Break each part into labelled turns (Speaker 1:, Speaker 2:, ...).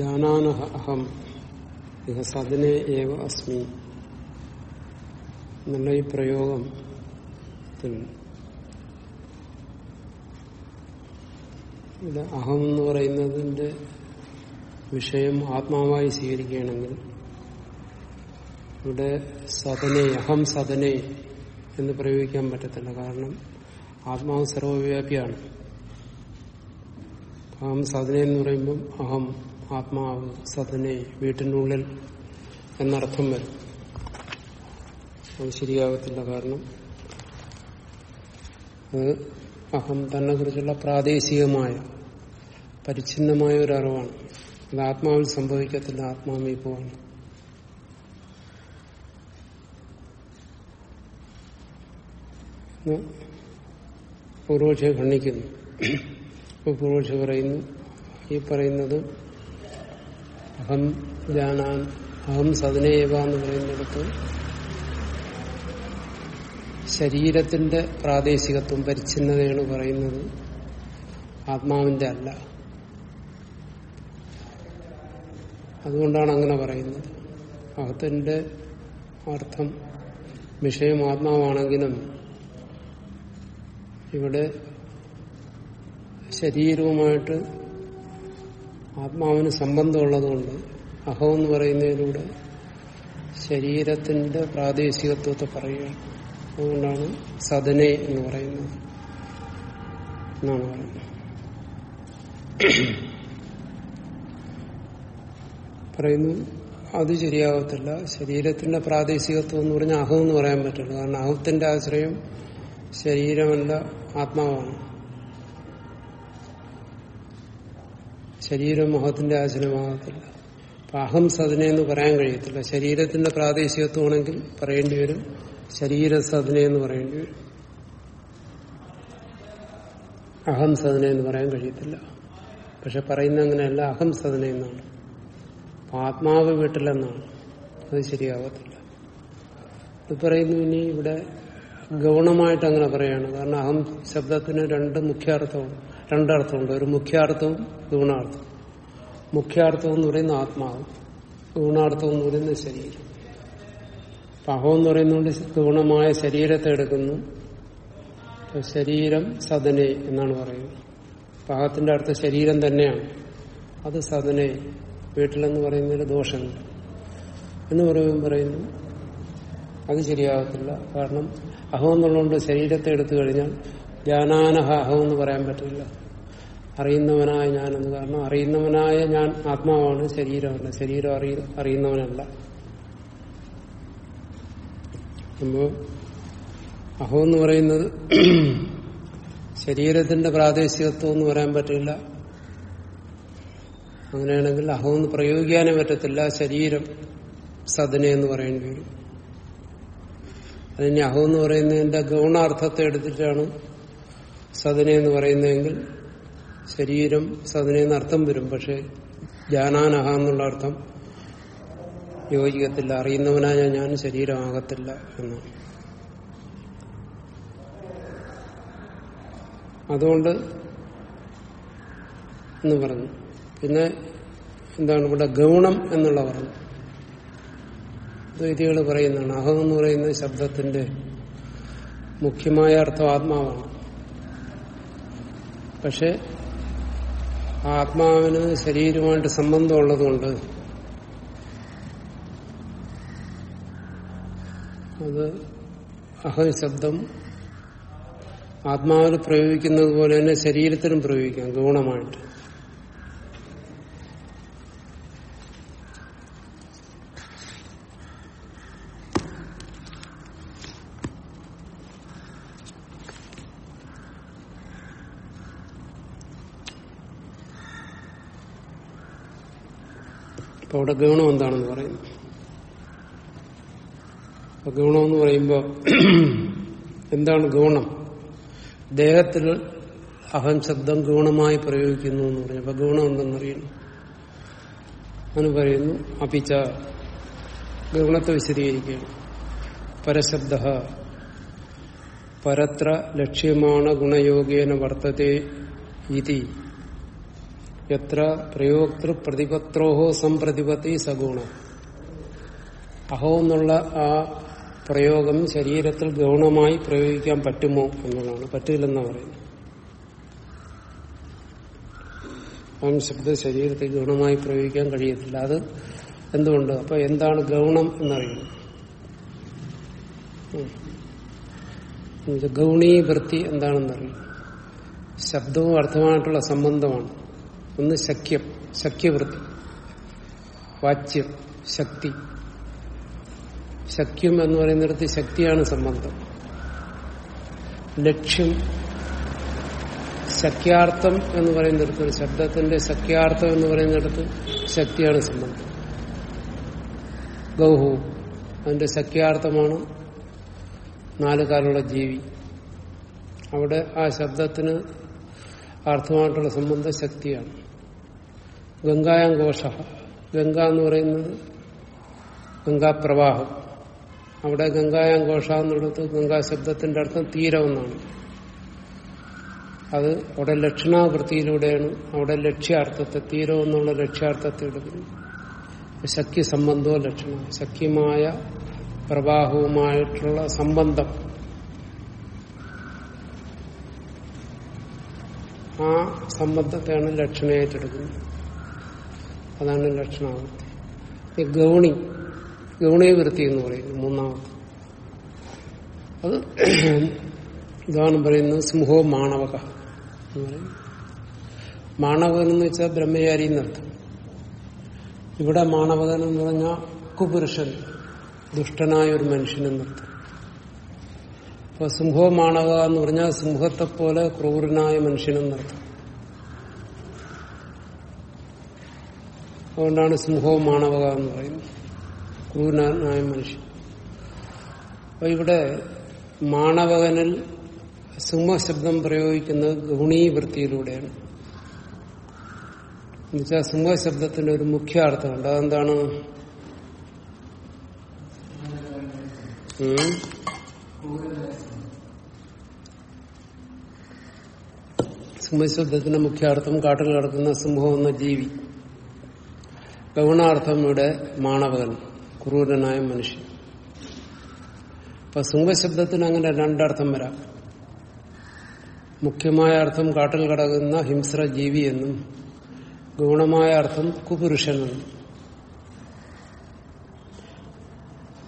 Speaker 1: ജാനാനഹ അഹം ഇഹ സദനെ ഏവ അസ്മി എന്നുള്ള ഈ പ്രയോഗത്തിൽ അഹം എന്ന് പറയുന്നതിന്റെ വിഷയം ആത്മാവായി സ്വീകരിക്കുകയാണെങ്കിൽ ഇവിടെ സദനെ അഹം സദനെ എന്ന് പ്രയോഗിക്കാൻ പറ്റത്തില്ല. കാരണം ആത്മാവ് സർവവ്യാപിയാണ്. അഹം സദനെ എന്ന് പറയുമ്പം അഹം ആത്മാവ് സദനെ വീട്ടിനുള്ളിൽ എന്നർത്ഥം വരും. അത് ശരിയാകത്തില്ല കാരണം അത് അഹം തന്നെ കുറിച്ചുള്ള പ്രാദേശികമായ പരിച്ഛിന്നമായ ഒരു അറിവാണ്. അത് ആത്മാവിൽ സംഭവിക്കത്തില്ല ആത്മാമീപമാണ് പൂർവക്ഷയെ ഖണ്ഡിക്കുന്നു. പൂർവക്ഷ പറയുന്നു ഈ പറയുന്നത് അഹം ജാനാൻ അഹം സദനേവ എന്ന് പറയുന്നിടത്ത് ശരീരത്തിന്റെ പ്രാദേശികത്വം പരിച്ഛിന്നതയാണ് പറയുന്നത്. ആത്മാവിന്റെ അല്ല. അതുകൊണ്ടാണ് അങ്ങനെ പറയുന്നത്. അഹത്തിന്റെ അർത്ഥം വിഷയം ആത്മാവാണെങ്കിലും ഇവിടെ ശരീരവുമായിട്ട് ആത്മാവിന് സംബന്ധമുള്ളതുകൊണ്ട് അഹം എന്ന് പറയുന്നതിലൂടെ ശരീരത്തിന്റെ പ്രാദേശികത്വത്തെ പറയുക അതുകൊണ്ടാണ് സദനെ എന്ന് പറയുന്നത് എന്നാണ് പറയുന്നത്. പറയുന്നു അത് ശരിയാകത്തില്ല ശരീരത്തിന്റെ പ്രാദേശികത്വം എന്ന് പറഞ്ഞാൽ അഹം എന്ന് പറയാൻ പറ്റില്ല. കാരണം അഹത്തിന്റെ ആശ്രയം ശരീരമല്ല ആത്മാവാണ്. ശരീരം മോഹത്തിന്റെ ആശ്രമാകത്തില്ല അഹം സദന എന്ന് പറയാൻ കഴിയത്തില്ല. ശരീരത്തിന്റെ പ്രാദേശികത്വമാണെങ്കിൽ പറയേണ്ടി വരും. ശരീര സദന എന്ന് പറയേണ്ടി വരും. അഹം സദന എന്ന് പറയാൻ കഴിയത്തില്ല. പക്ഷെ പറയുന്ന അങ്ങനെയല്ല. അഹം സദന എന്നാണ് ആത്മാവ് വീട്ടിലെന്നാണ്. അത് ശരിയാവത്തില്ല. ഇത് പറയുന്നു ഇനി ഇവിടെ ഗൗണമായിട്ട് അങ്ങനെ പറയാണ്. കാരണം അഹം ശബ്ദത്തിന് രണ്ട് മുഖ്യാർത്ഥവും രണ്ടർത്ഥമുണ്ട്. ഒരു മുഖ്യാർത്ഥവും ഗുണാർത്ഥവും. മുഖ്യാർത്ഥം എന്ന് പറയുന്ന ആത്മാവ് ഗുണാർത്ഥം എന്ന് പറയുന്ന ശരീരം. പഹം എന്ന് പറയുന്നതുകൊണ്ട് ഗുണമായ ശരീരത്തെ എടുക്കുന്നു. ശരീരം സദനെ എന്നാണ് പറയുന്നത്. പഹത്തിന്റെ അർത്ഥം ശരീരം തന്നെയാണ്. അത് സദനെ വീട്ടിലെന്ന് പറയുന്നതിന് ദോഷങ്ങൾ എന്ന് പറയുമ്പോൾ പറയുന്നു. അത് ശരിയാകത്തില്ല. കാരണം അഹം എന്നുള്ളതുകൊണ്ട് ശരീരത്തെ എടുത്തു കഴിഞ്ഞാൽ ജാനാനഹ എന്ന് പറയാൻ പറ്റില്ല. അറിയുന്നവനായ ഞാനെന്ന് കാരണം അറിയുന്നവനായ ഞാൻ ആത്മാവാണ് ശരീരമല്ല ശരീരം അറിയ അറിയുന്നവനല്ല. അപ്പോ അഹോ എന്ന് പറയുന്നത് ശരീരത്തിന്റെ പ്രാദേശികത്വം എന്ന് പറയാൻ പറ്റില്ല. അങ്ങനെയാണെങ്കിൽ അഹോ എന്ന് പ്രയോഗിക്കാനേ പറ്റത്തില്ല. ശരീരം സദന എന്ന് പറയേണ്ടി വരും. അതിന് അഹോ എന്ന് പറയുന്നതിന്റെ ഗൗണാർത്ഥത്തെ എടുത്തിട്ടാണ് സദന എന്ന് പറയുന്നതെങ്കിൽ ശരീരം സദന എന്ന് അർത്ഥം വരും പക്ഷെ ജാനാനഹ എന്നുള്ള അർത്ഥം യോജിക്കത്തില്ല. അറിയുന്നവനായ ഞാൻ ശരീരമാകത്തില്ല എന്ന്. അതുകൊണ്ട് എന്ന് പറഞ്ഞു. പിന്നെ എന്താണ് ഇവിടെ ഗൗണം എന്നുള്ള പറഞ്ഞു. ദ്വൈതികൾ പറയുന്നതാണ്. അഹം എന്ന് പറയുന്ന ശബ്ദത്തിന്റെ മുഖ്യമായ അർത്ഥം ആത്മാവാണ്. പക്ഷെ ആത്മാവിന് ശരീരമായിട്ട് സംബന്ധമുള്ളതുകൊണ്ട് അത് അഹം ശബ്ദം ആത്മാവിൽ പ്രയോഗിക്കുന്നത് പോലെ തന്നെ ശരീരത്തിനും പ്രയോഗിക്കാം ഗുണമായിട്ട്. അവിടെ ഗൗണം എന്താണെന്ന് പറയുന്നു. ഗൗണം എന്ന് പറയുമ്പോ എന്താണ് ഗൗണം? ദേഹത്തിൽ അഹം ശബ്ദം ഗൗണമായി പ്രയോഗിക്കുന്നു എന്ന് പറഞ്ഞു അപ്പൊ ഗുണം എന്തെന്നറിയുന്നു പറയുന്നു അപിച്ച ഗുണത്തെ വിശദീകരിക്കുകയാണ്. പരശബ്ദ പരത്ര ലക്ഷ്യമാണ് ഗുണയോഗേന വർത്തതേ ഇതി. എത്ര പ്രയോക്തൃ പ്രതിപത്രോഹോ സംപ്രതിപത്തി സഗുണ അഹോ എന്നുള്ള ആ പ്രയോഗം ശരീരത്തിൽ ഗൗണമായി പ്രയോഗിക്കാൻ പറ്റുമോ എന്നുള്ളതാണ്. പറ്റില്ലെന്നാ പറയുന്നത്. അഹം ശബ്ദ ശരീരത്തിൽ ഗൗണമായി പ്രയോഗിക്കാൻ കഴിയത്തില്ല. അത് എന്തുകൊണ്ട്? അപ്പൊ എന്താണ് ഗൗണം എന്നറിയണം. ഗൗണീവൃത്തി എന്താണെന്നറിയും ശബ്ദവും അർത്ഥമായിട്ടുള്ള സംബന്ധമാണ്. ഒന്ന് ശക്യം ശക്യവൃത്തി. വാച്യം ശക്തി. ശക്യം എന്ന് പറയുന്നിടത്ത് ശക്തിയാണ് സംബന്ധം. ലക്ഷ്യം ശക്യാർത്ഥം എന്ന് പറയുന്നിടത്ത് ഒരു ശബ്ദത്തിന്റെ ശക്യാർത്ഥം എന്ന് പറയുന്നിടത്ത് ശക്തിയാണ് സംബന്ധം. ഗൗഹു അതിന്റെ ശക്യാർത്ഥമാണ് നാല് കാലുള്ള ജീവി. അവിടെ ആ ശബ്ദത്തിന് അർത്ഥമായിട്ടുള്ള സംബന്ധം ശക്തിയാണ്. ഗംഗായം ഘോഷ ഗംഗ എന്ന് പറയുന്നത് ഗംഗാപ്രവാഹം. അവിടെ ഗംഗായം ഘോഷ എന്നുള്ളത് ഗംഗാ ശബ്ദത്തിന്റെ അർത്ഥം തീരമെന്നാണ് അത് അവിടെ ലക്ഷണാവൃത്തിയിലൂടെയാണ് അവിടെ ലക്ഷ്യാർത്ഥത്തെ തീരം എന്നുള്ള ലക്ഷ്യാർത്ഥത്തെ എടുക്കുന്നത്. ശക്തി സംബന്ധവും ലക്ഷണം സഖ്യമായ പ്രവാഹവുമായിട്ടുള്ള സംബന്ധം. ആ സംബന്ധത്തെയാണ് ലക്ഷണയായിട്ടെടുക്കുന്നത് അതാണ് ലക്ഷണാവൃത്തി ഗൗണി ഗൗണി വൃത്തി എന്ന് പറയുന്നു മൂന്നാമത് അത് ഇതാണ് പറയുന്നത് സിംഹോ മാണവക എന്ന് പറയും മാണവകൻ എന്ന് വെച്ചാൽ ബ്രഹ്മചാരി എന്നർത്ഥം ഇവിടെ മാണവകൻ എന്ന് പറഞ്ഞാൽ കുപുരുഷൻ ദുഷ്ടനായ ഒരു മനുഷ്യൻ എന്നർത്ഥം അപ്പൊ സിംഹോ മാണവക എന്ന് പറഞ്ഞാൽ സിംഹത്തെ പോലെ ക്രൂരനായ മനുഷ്യനെന്നർത്ഥം അതുകൊണ്ടാണ് സിംഹവും മാണവക എന്ന് പറയുന്നത്. ക്രൂരനായ മനുഷ്യൻ. അപ്പൊ ഇവിടെ മാണവകനിൽ സിംഹശബ്ദം പ്രയോഗിക്കുന്നത് ഗുണീവൃത്തിയിലൂടെയാണ്. എന്നുവെച്ചാൽ സിംഹശബ്ദത്തിന്റെ ഒരു മുഖ്യ അർത്ഥമുണ്ട് അതെന്താണ്? സിംഹശബ്ദത്തിന്റെ മുഖ്യാർത്ഥം കാട്ടിൽ കിടക്കുന്ന സിംഹം എന്ന ജീവി. ഗൗണാർത്ഥം ഇവിടെ മാണവകൻ ക്രൂരനായ മനുഷ്യൻ. അപ്പൊ സിംഹശബ്ദത്തിന് അങ്ങനെ രണ്ടർത്ഥം വരാം. മുഖ്യമായ അർത്ഥം കാട്ടിൽ കിടക്കുന്ന ഹിംസ്ര ജീവി എന്നും ഗുണമായ അർത്ഥം കുപുരുഷനെന്നും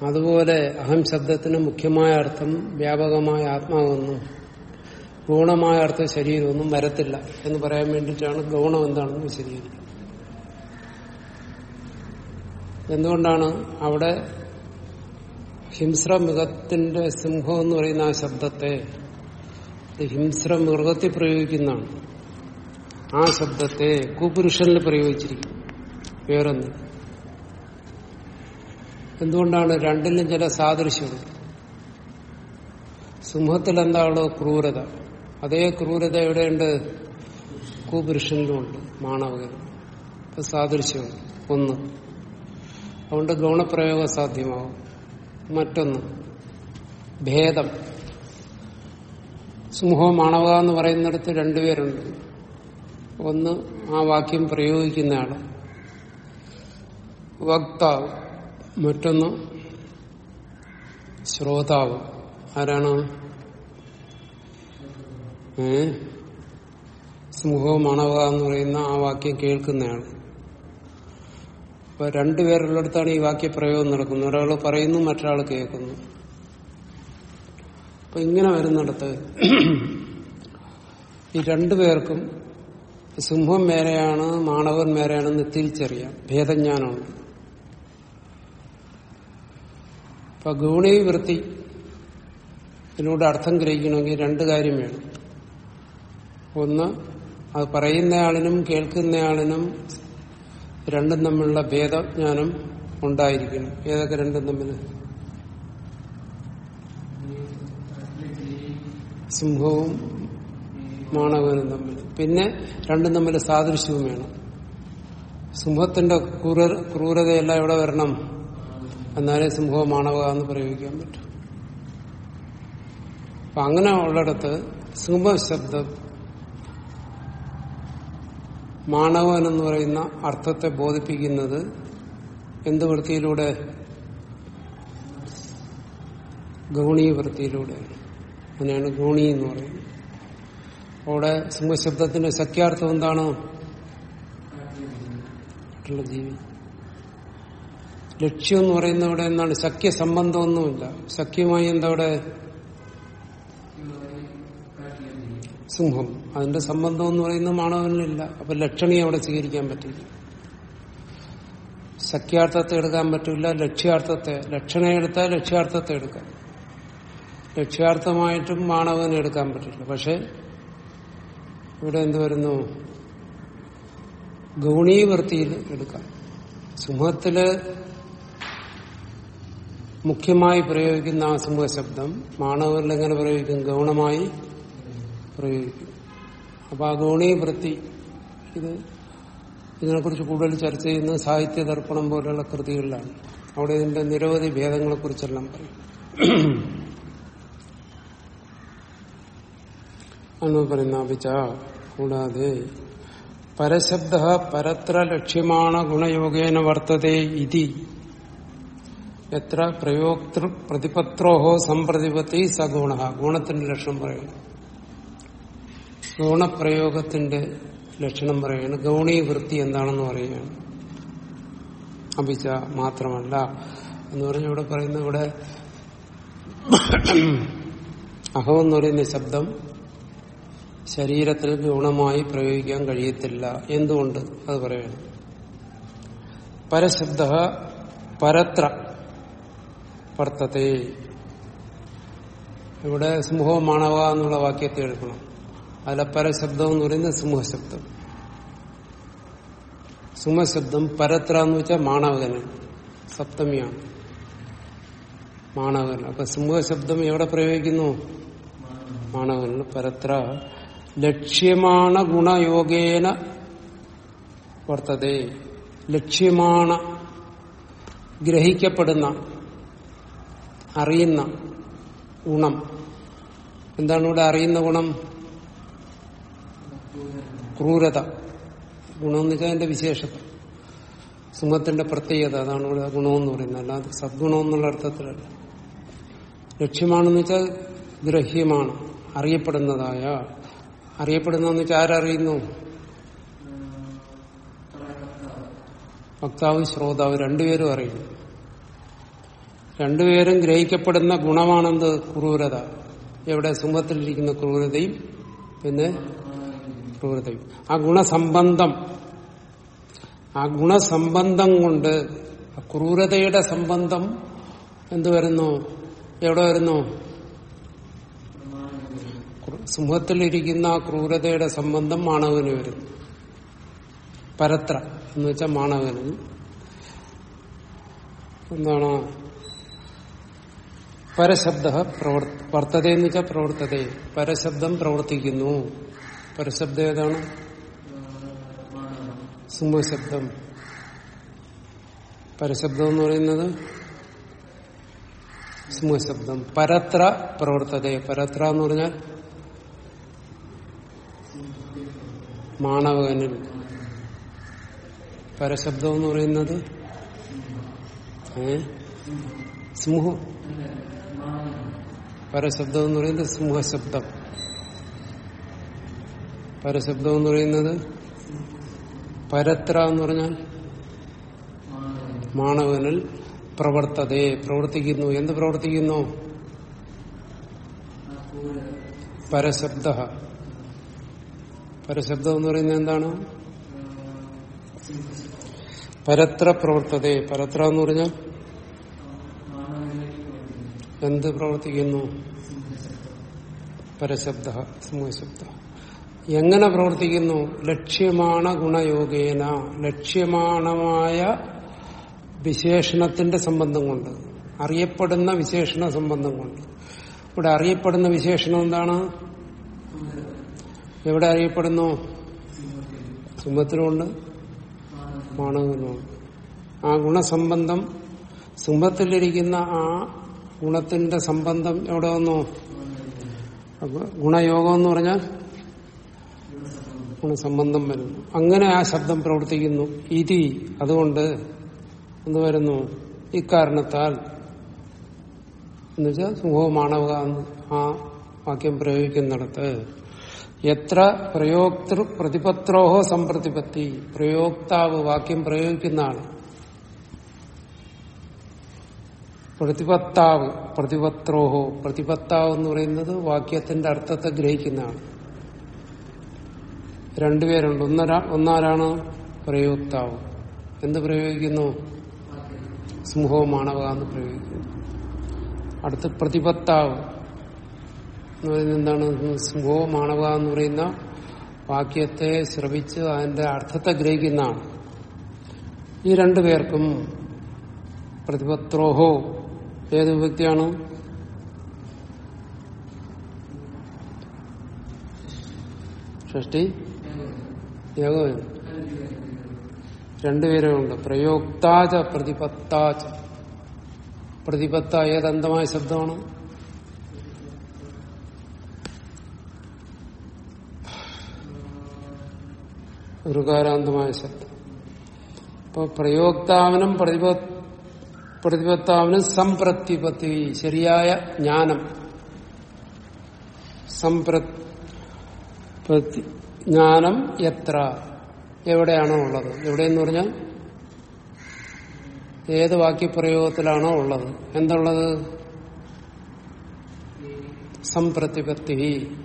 Speaker 1: അതുപോലെ അഹം ശബ്ദത്തിന് മുഖ്യമായ അർത്ഥം വ്യാപകമായ ആത്മാവെന്നും ഗുണമായ അർത്ഥം ശരീരമൊന്നും വരത്തില്ല എന്ന് പറയാൻ വേണ്ടിയിട്ടാണ് ഗൗണം എന്താണെന്ന് വിശദീകരിക്കുന്നത്. എന്തുകൊണ്ടാണ് അവിടെ ഹിംസ്രമൃഗത്തിന്റെ സിംഹം എന്ന് പറയുന്ന ആ ശബ്ദത്തെ ഹിംസ്രമൃഗത്തിൽ ഹിംസ്ര മൃഗത്തിൽ പ്രയോഗിക്കുന്നതാണ്. ആ ശബ്ദത്തെ കുപുരുഷനിൽ പ്രയോഗിച്ചിരിക്കും വേറൊന്ന്. എന്തുകൊണ്ടാണ് രണ്ടിലും ചില സാദൃശ്യമുണ്ട് സിംഹത്തിൽ എന്താണോ ക്രൂരത. അതേ ക്രൂരത എവിടെയുണ്ട്? കുപുരുഷനിലുമുണ്ട് മാണവകൻ. സാദൃശ്യം സാദൃശ്യമുണ്ട് ഒന്ന്. അതുകൊണ്ട് ഗൗണപ്രയോഗം സാധ്യമാവും മറ്റൊന്ന് ഭേദം. മാണവ എന്ന് പറയുന്നിടത്ത് രണ്ടുപേരുണ്ട് ഒന്ന് ആ വാക്യം പ്രയോഗിക്കുന്നയാൾ. വക്താവ്. മറ്റൊന്ന് ശ്രോതാവ്. ആരാണ്? ഏ? മണവ എന്ന് പറയുന്ന ആ വാക്യം കേൾക്കുന്നയാൾ അപ്പൊ രണ്ടുപേരുള്ളിടത്താണ് ഈ വാക്യപ്രയോഗം നടക്കുന്നത്. ഒരാൾ പറയുന്നു മറ്റൊരാൾ കേൾക്കുന്നു. അപ്പൊ ഇങ്ങനെ വരുന്നിടത്ത് ഈ രണ്ടുപേർക്കും സിംഹം മേരെയാണ് മാണവൻ മേരെയാണെന്ന് തിരിച്ചറിയാം. ഭേദജ്ഞാനമാണ്. അപ്പൊ ഗൗണീവൃത്തി ഇതിലൂടെ അർത്ഥം ഗ്രഹിക്കണമെങ്കിൽ രണ്ട് കാര്യം വേണം. ഒന്ന് അത് പറയുന്നയാളിനും കേൾക്കുന്നയാളിനും രണ്ടും തമ്മിലുള്ള ഭേദജ്ഞാനം ഉണ്ടായിരിക്കണം ഏതൊക്കെ രണ്ടും തമ്മിൽ സിംഹവും മാണവനും തമ്മിൽ പിന്നെ രണ്ടും തമ്മിൽ സാദൃശ്യവും വേണം. സിംഹത്തിന്റെ ക്രൂര ക്രൂരതയെല്ലാം എവിടെ വരണം? എന്നാലേ സിംഹവും മാണവ എന്ന് പ്രയോഗിക്കാൻ പറ്റും. അപ്പൊ അങ്ങനെ ഉള്ളിടത്ത് സിംഹശബ്ദം മാണവൻ എന്ന് പറയുന്ന അർത്ഥത്തെ ബോധിപ്പിക്കുന്നത് എന്ത് വൃത്തിയിലൂടെ? ഗൗണീ വൃത്തിയിലൂടെ. അതിനാണ് ഗൗണി എന്ന് പറയുന്നത്. അവിടെ സിംഹശബ്ദത്തിന്റെ സഖ്യാർത്ഥം എന്താണ്? ജീവി. ലക്ഷ്യം എന്ന് പറയുന്ന ഇവിടെ എന്താണ്? സഖ്യ സംബന്ധമൊന്നുമില്ല സഖ്യമായി എന്താ അവിടെ സിംഹം അതിന്റെ സംബന്ധം എന്ന് പറയുന്നത് മാണവനില്ല അപ്പൊ ലക്ഷണി അവിടെ സ്വീകരിക്കാൻ പറ്റില്ല. സഖ്യാർത്ഥത്തെ എടുക്കാൻ പറ്റില്ല ലക്ഷ്യാർത്ഥത്തെ. ലക്ഷണ എടുത്താൽ ലക്ഷ്യാർത്ഥത്തെ എടുക്കാം. ലക്ഷ്യാർത്ഥമായിട്ടും മാണവനെ എടുക്കാൻ പറ്റില്ല. പക്ഷെ ഇവിടെ എന്ത് വരുന്നു? ഗൗണീവൃത്തിയിൽ എടുക്കാം. സിംഹത്തിൽ മുഖ്യമായി പ്രയോഗിക്കുന്ന ആ സിംഹശബ്ദം മാണവരിൽ എങ്ങനെ പ്രയോഗിക്കും? ഗൗണമായി പ്രയോഗിക്കും അപ്പൊ ആ വൃത്തി. ഇത് ഇതിനെക്കുറിച്ച് കൂടുതൽ ചർച്ച ചെയ്യുന്നത് സാഹിത്യ ദർപ്പണം പോലെയുള്ള കൃതികളിലാണ്. അവിടെ ഇതിന്റെ നിരവധി ഭേദങ്ങളെക്കുറിച്ചെല്ലാം പറയും. എന്ന് പറയുന്ന അഭിച്ച കൂടാതെ പരശബ്ദ പരത്ര ലക്ഷ്യമാണ് ഗുണയോഗേന വർത്തതേ ഇതി. എത്ര പ്രയോക്തൃ പ്രതിപത്രോഹോ സംപ്രതിപത്തി സഗുണ ഗുണത്തിന്റെ ലക്ഷണം പറയുന്നു. ഗുണപ്രയോഗത്തിന്റെ ലക്ഷണം പറയുകയാണ്. ഗൗണീ വൃത്തി എന്താണെന്ന് പറയുകയാണ്. അഭിച്ച മാത്രമല്ല എന്ന് പറഞ്ഞ ഇവിടെ പറയുന്ന. ഇവിടെ അഹം എന്ന് പറയുന്ന ശബ്ദം ശരീരത്തിൽ ഗുണമായി പ്രയോഗിക്കാൻ കഴിയത്തില്ല. എന്തുകൊണ്ട്? അത് പറയണം പരശബ്ദ പരത്ര വർത്തത്തെ. ഇവിടെ സിംഹമാണവ എന്നുള്ള വാക്യത്തെ എടുക്കണം. അതിലെ പരശബ്ദം എന്ന് പറയുന്നത് സിംഹശബ്ദം സിംഹശബ്ദം പരത്ര എന്ന് വെച്ചാൽ മാണവകന് സപ്തമിയാണ്. മാണവകൻ അപ്പൊ സിംഹശബ്ദം എവിടെ പ്രയോഗിക്കുന്നു? മാണവകൻ പരത്ര ലക്ഷ്യമാണ ഗുണയോഗേന വർത്തതേ. ലക്ഷ്യമാണ ഗ്രഹിക്കപ്പെടുന്ന അറിയുന്ന ഗുണം. എന്താണ് ഇവിടെ അറിയുന്ന ഗുണം? ക്രൂരത. ഗുണമെന്ന് വെച്ചാൽ അതിന്റെ വിശേഷത. സിംഹത്തിന്റെ പ്രത്യേകത അതാണ് ഇവിടെ ഗുണമെന്ന് പറയുന്നത്. അല്ലാതെ സദ്ഗുണം എന്നുള്ള അർത്ഥത്തിലല്ല. ലക്ഷ്യമാണെന്ന് വെച്ചാൽ ഗ്രഹ്യമാണ് അറിയപ്പെടുന്നതായ. അറിയപ്പെടുന്നതെന്ന് വെച്ചാൽ ആരറിയുന്നു? വക്താവ് ശ്രോതാവ് രണ്ടുപേരും അറിയുന്നു. രണ്ടുപേരും ഗ്രഹിക്കപ്പെടുന്ന ഗുണമാണെന്ത്? ക്രൂരത. എവിടെ? സിംഹത്തിലിരിക്കുന്ന ക്രൂരതയും പിന്നെ ക്രൂരതയും ആ ഗുണസംബന്ധം ആ ഗുണസംബന്ധം കൊണ്ട് ക്രൂരതയുടെ സംബന്ധം എന്ത് വരുന്നു? എവിടെ വരുന്നു? സിംഹത്തിലിരിക്കുന്ന ആ ക്രൂരതയുടെ സംബന്ധം മാണവന് വരുന്നു. പരത്ര എന്ന് വെച്ചാൽ മാണവന്. എന്താണ്? പരശബ്ദ പ്രവർത്തത എന്ന് വെച്ചാൽ പ്രവർത്തത. പരശബ്ദം പ്രവർത്തിക്കുന്നു. പരശബ്ദം ഏതാണ് സിംഹശബ്ദം പരശബ്ദം എന്ന് പറയുന്നത് സിംഹശബ്ദം പരത്ര പ്രവർത്തത പരത്ര എന്ന് പറഞ്ഞാൽ മാണവകനിൽ പരശബ്ദം എന്ന് പറയുന്നത് ഏ? സിംഹം. പരശബ്ദം എന്ന് പറയുന്നത് സിംഹശബ്ദം. പരശബ്ദം എന്ന് പറയുന്നത്? പരത്ര എന്ന് പറഞ്ഞാൽ മാണവനിൽ പ്രവർത്തതേ പ്രവർത്തിക്കുന്നു. എന്ത് പ്രവർത്തിക്കുന്നു? പരശബ്ദ. പരശബ്ദം എന്ന് പറയുന്നത് എന്താണ്? പരത്ര പ്രവർത്തതേ. പരത്ര എന്ന് പറഞ്ഞാൽ എന്ത് പ്രവർത്തിക്കുന്നു? പരശബ്ദ സമൂഹശബ്ദ. എങ്ങനെ പ്രവർത്തിക്കുന്നു? ലക്ഷ്യമാണ് ഗുണയോഗേന. ലക്ഷ്യമാണമായ വിശേഷണത്തിന്റെ സംബന്ധം കൊണ്ട്. അറിയപ്പെടുന്ന വിശേഷണ സംബന്ധം കൊണ്ട്. ഇവിടെ അറിയപ്പെടുന്ന വിശേഷണം എന്താണ്? എവിടെ അറിയപ്പെടുന്നു? സിംഹത്തിനുണ്ട് മാണവനുമുണ്ട് ആ ഗുണസംബന്ധം സിംഹത്തിലിരിക്കുന്ന ആ ഗുണത്തിന്റെ സംബന്ധം എവിടെ വന്നു? ഗുണയോഗം എന്ന് പറഞ്ഞാൽ ഗുണസംബന്ധം വരുന്നു അങ്ങനെ ആ ശബ്ദം പ്രവർത്തിക്കുന്നു. ഇതി അതുകൊണ്ട് എന്ത് വരുന്നു? ഇക്കാരണത്താൽ എന്നുവെച്ചാൽ സുഖമാണവ ആ വാക്യം പ്രയോഗിക്കുന്നിടത്ത്. എത്ര പ്രയോക്തൃ പ്രതിപത്രോഹോ സംപ്രതിപത്തി പ്രയോക്താവ് വാക്യം പ്രയോഗിക്കുന്ന ആൾ പ്രതിപത്താവ് പ്രതിപത്രോഹോ പ്രതിപത്താവ് എന്ന് പറയുന്നത് വാക്യത്തിന്റെ അർത്ഥത്തെ ഗ്രഹിക്കുന്ന ആൾ രണ്ടുപേരുണ്ട്. ഒന്നരാ ഒന്നാരാണ് പ്രയോക്താവ്? എന്ത് പ്രയോഗിക്കുന്നു? സിംഹവും മാണവ എന്ന് പ്രയോഗിക്കുന്നു. അടുത്ത് പ്രതിപത്താവ്. എന്ന് പറയുന്നത് എന്താണ് സിംഹവും മാണവ എന്ന് പറയുന്ന വാക്യത്തെ ശ്രവിച്ച് അതിന്റെ അർത്ഥത്തെ ഗ്രഹിക്കുന്നതാണ്. ഈ രണ്ടു പേർക്കും പ്രതിപത്രോഹോ. ഏത് വ്യക്തിയാണ് ഷഷ്ടി യാഗവൻ രണ്ടുപേരുമുണ്ട്. പ്രയോക്താച പ്രതിപത്താച പ്രതിപത്ത ഏതന്തമായ ശബ്ദമാണ്? ഋകാരാന്തമായ ശബ്ദം. അപ്പൊ പ്രയോക്താവിനും പ്രതിപ പ്രതിപത്താവിനും സംപ്രതിപത്തി ശരിയായ ജ്ഞാനം. സംപ്രതി ജ്ഞാനം എത്ര? എവിടെയാണോ ഉള്ളത്? എവിടെയെന്ന് പറഞ്ഞാൽ ഏത് വാക്യപ്രയോഗത്തിലാണോ ഉള്ളത്. എന്തുള്ളത്? സംപ്രതിപത്തി.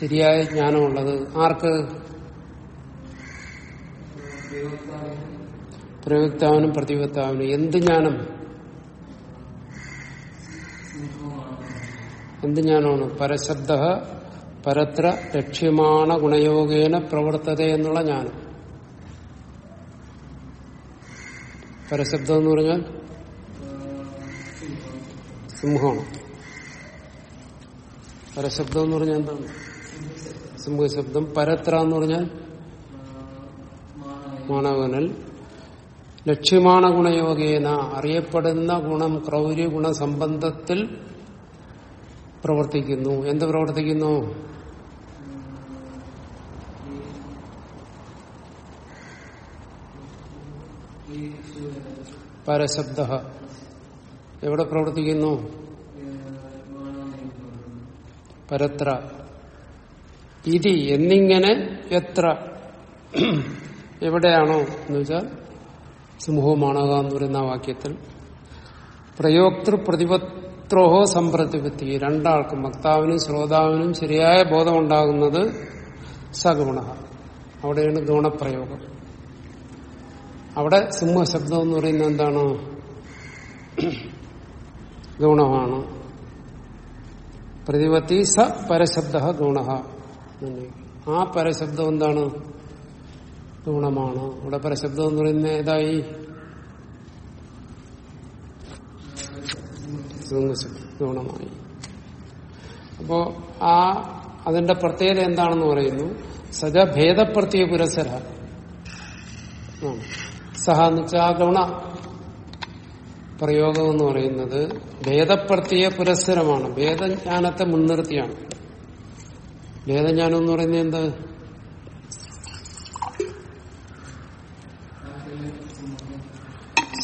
Speaker 1: ശരിയായ ജ്ഞാനമുള്ളത്. ആർക്ക്? പ്രയുക്താവിനും പ്രതിപത്താവിനും എന്ത് ജ്ഞാനം? എന്ത് ജ്ഞാനമാണ്? പരശബ്ദ പരത്ര ലക്ഷ്യമാണ ഗുണയോഗേന പ്രവർത്തത എന്നുള്ള ജ്ഞാനം. പരശബ്ദം എന്ന് പറഞ്ഞാൽ സിംഹമാണ്. പരശബ്ദം എന്ന് പറഞ്ഞാൽ എന്താണ്? സിംഹശബ്ദം. പരത്ര എന്ന് പറഞ്ഞാൽ മാണവനൽ ലക്ഷ്യമാണ ഗുണയോഗേന അറിയപ്പെടുന്ന ഗുണം ക്രൗര്യ ഗുണസംബന്ധത്തിൽ പ്രവർത്തിക്കുന്നു. എന്ത് പ്രവർത്തിക്കുന്നു? പരശബ്ദ. എവിടെ പ്രവർത്തിക്കുന്നു? പരത്ര. ഇതി എന്നിങ്ങനെ എത്ര? എവിടെയാണോ എന്ന് വെച്ചാൽ സിംഹവുമാണക എന്ന് പറയുന്ന വാക്യത്തിൽ. പ്രയോക്തൃ പ്രതിപത്രോഹോ സമ്പ്രതിപത്തി രണ്ടാൾക്കും വക്താവിനും ശ്രോതാവിനും ശരിയായ ബോധമുണ്ടാകുന്നത് സഗുണ. അവിടെയാണ് ഗുണപ്രയോഗം. അവിടെ സിംഹശബ്ദം എന്ന് പറയുന്നത് എന്താണ്? ഗുണമാണ്. പ്രതിപത്തി സ പരശബ്ദ ഗുണ ആ പരശബ്ദം എന്താണ്? ഗുണമാണ്. ഇവിടെ പരശബ്ദം എന്ന് പറയുന്നത് ഏതായി? ഗുണമായി അപ്പോ ആ അതിന്റെ പ്രത്യേകത എന്താണെന്ന് പറയുന്നു? സജ ഭേദപ്രത്യ പുരസര. സഹ എന്ന് പ്രയോഗം എന്ന് പറയുന്നത് ഭേദപ്രത്യ പുരസരമാണ്. ഭേദജ്ഞാനത്തെ മുൻനിർത്തിയാണ്. ഭേദജ്ഞാനം എന്ന് പറയുന്നത് എന്ത്?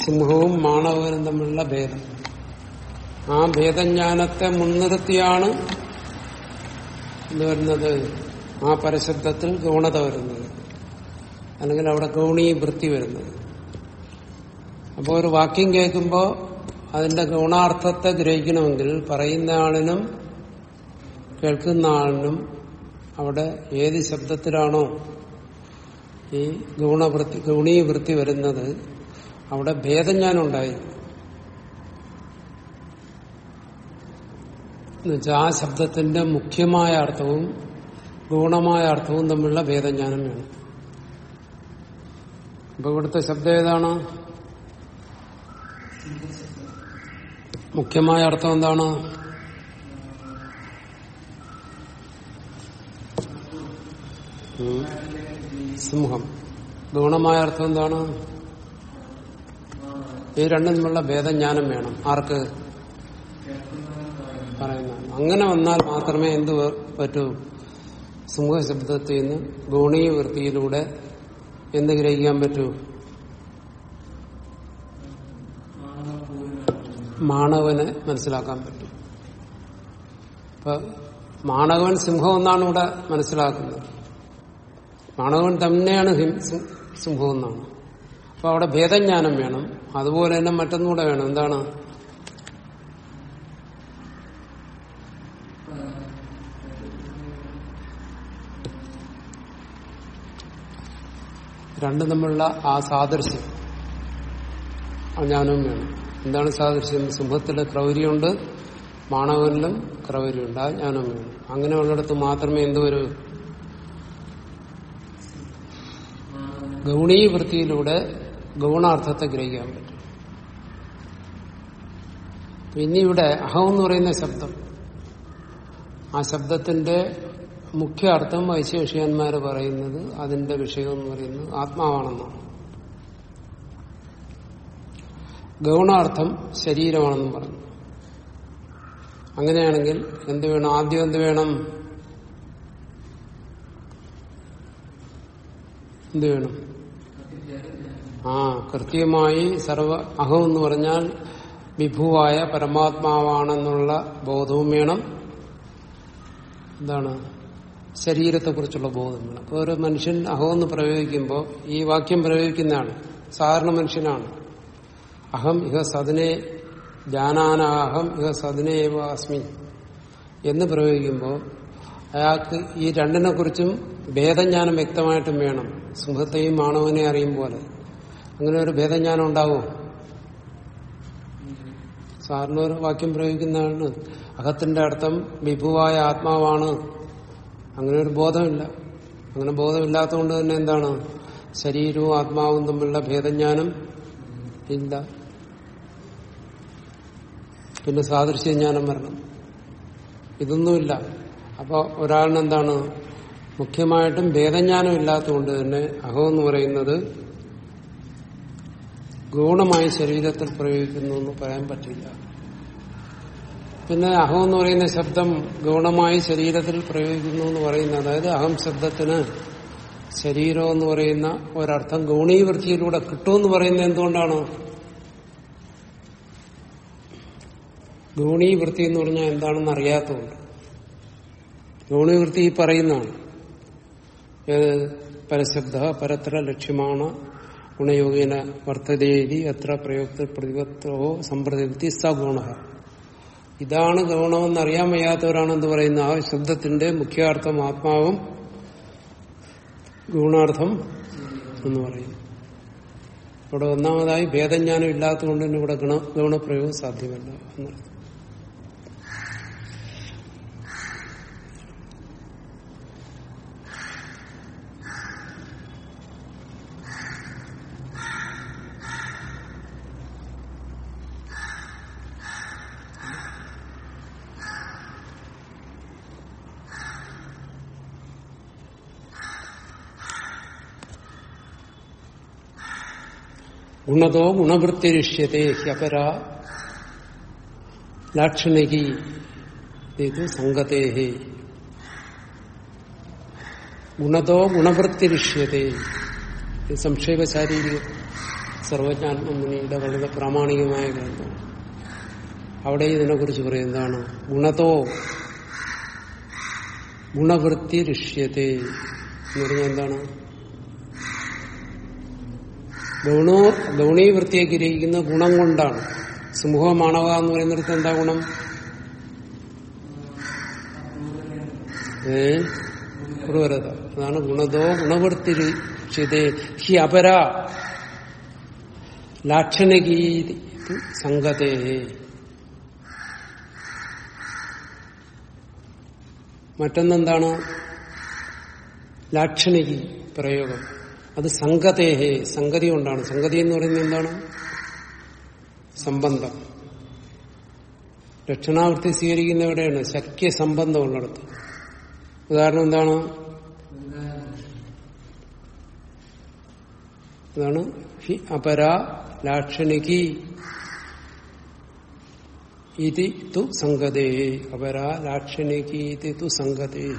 Speaker 1: സിംഹവും മാണവനും തമ്മിലുള്ള ഭേദം. ആ ഭേദജ്ഞാനത്തെ മുൻനിർത്തിയാണ് എന്ത് വരുന്നത്. ആ പരശബ്ദത്തിൽ ഗൗണത വരുന്നത്. അല്ലെങ്കിൽ അവിടെ ഗൗണീ വൃത്തി വരുന്നത്. അപ്പോൾ ഒരു വാക്യം കേൾക്കുമ്പോൾ അതിന്റെ ഗുണാർത്ഥത്തെ ഗ്രഹിക്കണമെങ്കിൽ പറയുന്ന ആളിനും കേൾക്കുന്ന ആളിനും അവിടെ ഏത് ശബ്ദത്തിലാണോ ഈ ഗുണവൃത്തി ഗൗണീ വൃത്തി വരുന്നത് അവിടെ ഭേദം ഞാൻ ഉണ്ടായിരുന്നു എന്നുവെച്ചാൽ ആ ശബ്ദത്തിന്റെ മുഖ്യമായ അർത്ഥവും ഗുണമായ അർത്ഥവും തമ്മിലുള്ള ഭേദജ്ഞാനം വേണം അപ്പൊ ഇവിടുത്തെ ശബ്ദം ഏതാണ്? മുഖ്യമായ അർത്ഥം എന്താണ്. സിംഹം. ഗുണമായ അർത്ഥം എന്താണ്? ഈ രണ്ടും തമ്മിലുള്ള ഭേദജ്ഞാനം വേണം. ആർക്ക്? പറയുന്ന അങ്ങനെ വന്നാൽ മാത്രമേ എന്ത് പറ്റൂ? സിംഹ ശബ്ദത്തിൽ നിന്ന് ഗൗണീയ വൃത്തിയിലൂടെ എന്ത് ഗ്രഹിക്കാൻ പറ്റൂ? മാണവനെ മനസ്സിലാക്കാൻ പറ്റും. ഇപ്പൊ മാണവൻ സിംഹം എന്നാണ് ഇവിടെ മനസ്സിലാക്കുന്നത്. മാണവൻ തന്നെയാണ് സിംഹം എന്നാണ്. അപ്പൊ അവിടെ ഭേദജ്ഞാനം വേണം. അതുപോലെ തന്നെ മറ്റൊന്നുകൂടെ വേണം. എന്താണ്? രണ്ടും തമ്മിലുള്ള ആ സാദൃശ്യം. ആ ജ്ഞാനവും വേണം എന്താണ് സാദൃശ്യം? സിംഹത്തിൽ ക്രൗര്യമുണ്ട് മാണവനിലും ക്രൗര്യമുണ്ട്. ആ ജ്ഞാനം വേണം അങ്ങനെയുള്ളിടത്ത് മാത്രമേ എന്തുവരൂ ഗൗണീ വൃത്തിയിലൂടെ ഗൗണാർത്ഥത്തെ ഗ്രഹിക്കാൻ പറ്റും. പിന്നെ ഇവിടെ അഹം എന്ന് പറയുന്ന ശബ്ദം. ആ ശബ്ദത്തിന്റെ മുഖ്യ അർത്ഥം വൈശേഷികന്മാർ പറയുന്നത് അതിന്റെ വിഷയം എന്ന് പറയുന്നത് ആത്മാവാണെന്നാണ്. ഗൗണാർത്ഥം ശരീരമാണെന്നും പറഞ്ഞു. അങ്ങനെയാണെങ്കിൽ എന്ത് വേണം? ആദ്യം എന്ത് വേണം? എന്ത് വേണം? ആ കൃത്യമായി സർവ അഹം എന്ന് പറഞ്ഞാൽ വിഭുവായ പരമാത്മാവാണെന്നുള്ള ബോധവും വേണം. എന്താണ്? ശരീരത്തെക്കുറിച്ചുള്ള ബോധം വേണം അപ്പോൾ ഒരു മനുഷ്യൻ അഹം എന്ന് പ്രയോഗിക്കുമ്പോൾ ഈ വാക്യം പ്രയോഗിക്കുന്നതാണ് സാധാരണ മനുഷ്യനാണ്. അഹം ഇഹ സതിനെ ജാനാനാഹം ഇഹ സതിനേവ അസ്മി എന്ന് പ്രയോഗിക്കുമ്പോൾ അയാൾക്ക് ഈ രണ്ടിനെ കുറിച്ചും ഭേദജ്ഞാനം വ്യക്തമായിട്ടും വേണം. സിംഹത്തെയും മാണവനെ അറിയും പോലെ. അങ്ങനെ ഒരു ഭേദജ്ഞാനം ഉണ്ടാവോ? സാറിന് ഒരു വാക്യം പ്രയോഗിക്കുന്നതാണ്. അഹത്തിന്റെ അർത്ഥം വിഭുവായ ആത്മാവാണ്. അങ്ങനെ ഒരു ബോധമില്ല. അങ്ങനെ ബോധമില്ലാത്തതുകൊണ്ട് തന്നെ എന്താണ്? ശരീരവും ആത്മാവും തമ്മിലുള്ള ഭേദജ്ഞാനം ഇല്ല. പിന്നെ സാദൃശ്യജ്ഞാനം വരണം. ഇതൊന്നുമില്ല. അപ്പോൾ ഒരാളിന് എന്താണ് മുഖ്യമായിട്ടും ഭേദജ്ഞാനം ഇല്ലാത്തതുകൊണ്ട് തന്നെ അഹം എന്ന് പറയുന്നത് ഗൂഢമായി ശരീരത്തിൽ പ്രയോഗിക്കുന്നു എന്ന് പറയാൻ പറ്റില്ല. പിന്നെ അഹം എന്ന് പറയുന്ന ശബ്ദം ഗൗണമായി ശരീരത്തിൽ പ്രയോഗിക്കുന്നു എന്ന് പറയുന്ന അതായത് അഹം ശബ്ദത്തിന് ശരീരം എന്ന് പറയുന്ന ഒരർത്ഥം ഗൗണീവൃത്തിയിലൂടെ കിട്ടുമെന്ന് പറയുന്നത് എന്തുകൊണ്ടാണ്? ഗൗണീവൃത്തി എന്ന് പറഞ്ഞാൽ എന്താണെന്ന് അറിയാത്തതുകൊണ്ട്. ഗൗണീവൃത്തി ഈ പറയുന്നതാണ്. പരശബ്ദ പരത്ര ലക്ഷ്യമാണ് ഗുണയോഗേന വർത്തതേരി എത്ര പ്രയോക്ത പ്രതിപത്രോ സമ്പ്രതി സഗുണ. ഇതാണ് ഗൗണമെന്ന് അറിയാൻ വയ്യാത്തവരാണ് എന്ത് പറയുന്ന ആ ശബ്ദത്തിന്റെ മുഖ്യാർത്ഥം ആത്മാവും ഗുണാർത്ഥം എന്ന് പറയും. ഇവിടെ ഒന്നാമതായി ഭേദജ്ഞാനം ഇല്ലാത്തതുകൊണ്ട് തന്നെ ഇവിടെ ഗുണ ഗുണപ്രയോഗം സാധ്യമല്ല എന്നർത്ഥം ഗുണതോ ഗുണവൃത്തിരിഷ്യതേ ഹ്യപര ലാക്ഷണികി ഇത് സംഗതേഹി ഗുണതോ ഗുണവൃത്തിരിഷ്യതേ ഇത് സംക്ഷേപ ശാരീരിക സർവജ്ഞാത്മമുനിയുടെ വളരെ പ്രാമാണികമായ ഗ്രന്ഥം. അവിടെ ഇതിനെക്കുറിച്ച് പറയുന്നതാണ് ഗുണതോ ഗുണവൃത്തി ഋഷ്യത്തെ എന്ന് പറഞ്ഞാൽ എന്താണ്? ഗൗണോ ഗൗണീവൃത്തിയെ ഗ്രഹിക്കുന്ന ഗുണം കൊണ്ടാണ്. സമൂഹമാണവ എന്ന് പറയുന്നിടത്ത് എന്താ ഗുണം? ഏ? ക്രൂരത അതാണ് ഗുണതോ ഗുണവൃത്തി ഋഷ്യതേ ഹി അപര. ലാക്ഷണഗീതി സംഗതേ. മറ്റൊന്നെന്താണ്? ലാക്ഷണികി പ്രയോഗം. അത് സംഗതേഹേ സംഗതി കൊണ്ടാണ്. സംഗതി എന്ന് പറയുന്നത് എന്താണ്? സംബന്ധം. ദക്ഷിണാവൃത്തി സ്വീകരിക്കുന്ന എവിടെയാണ് ശക്യ സംബന്ധമുള്ളിടത്ത് ഉദാഹരണം എന്താണ്? അതാണ് ഹി അപര ലാക്ഷണികി ഇതി തു സംഗതേ. അപര ലാക്ഷണികി ഇതി തു സംഗതേ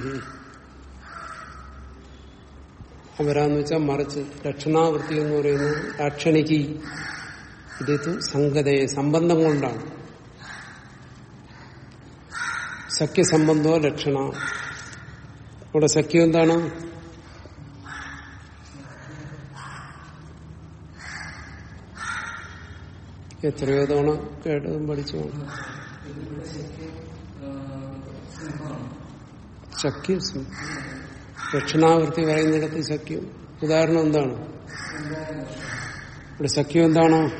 Speaker 1: അവരാന്ന് വെച്ചാൽ മറിച്ച് ലക്ഷണാവൃത്തി എന്ന് പറയുന്നത് ലാക്ഷണിക്ക് ഇത് സംഗതയെ സംബന്ധം കൊണ്ടാണ്. സഖ്യസംബന്ധോ ലക്ഷണ. ഇവിടെ സഖ്യം എന്താണ്? എത്രയോ തവണ കേട്ടതും പഠിച്ചു സഖ്യം ദക്ഷിണാവൃത്തി പറയുന്നിടത്ത് സഖ്യം. ഉദാഹരണം എന്താണ്? ഇവിടെ സഖ്യം എന്താണ്?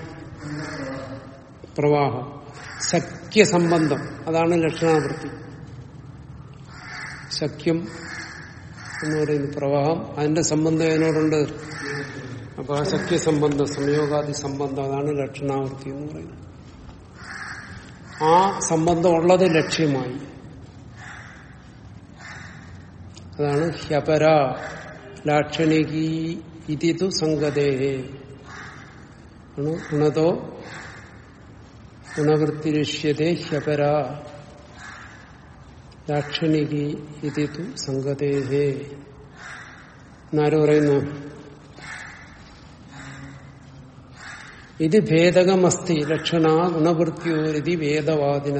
Speaker 1: പ്രവാഹം. സഖ്യസംബന്ധം. അതാണ് ലക്ഷണാവൃത്തി. സഖ്യം എന്ന് പറയുന്ന പ്രവാഹം. അതിന്റെ സംബന്ധം അതിനോടുണ്ട് അപ്പൊ ആ സഖ്യസംബന്ധം സംയോഗാദി സംബന്ധം അതാണ് ലക്ഷണാവൃത്തി എന്ന് പറയുന്നത്. ആ സംബന്ധം ഉള്ളത് ലക്ഷ്യമായി. അതാണ് ഹ്യപര ലാക്ഷണികി ഇതിതു സംഗതേഹേ ഗുണതോ ഗുണവൃത്തിരിഷ്യതേ ഹ്യപര ലാക്ഷണികി ഇതിതു സംഗതേഹേ എന്നാരും പറയുന്നു ഇത് ഭേദകമസ്തി ലക്ഷണ ഗുണവൃത്തിയോരിതി വേദവാദിന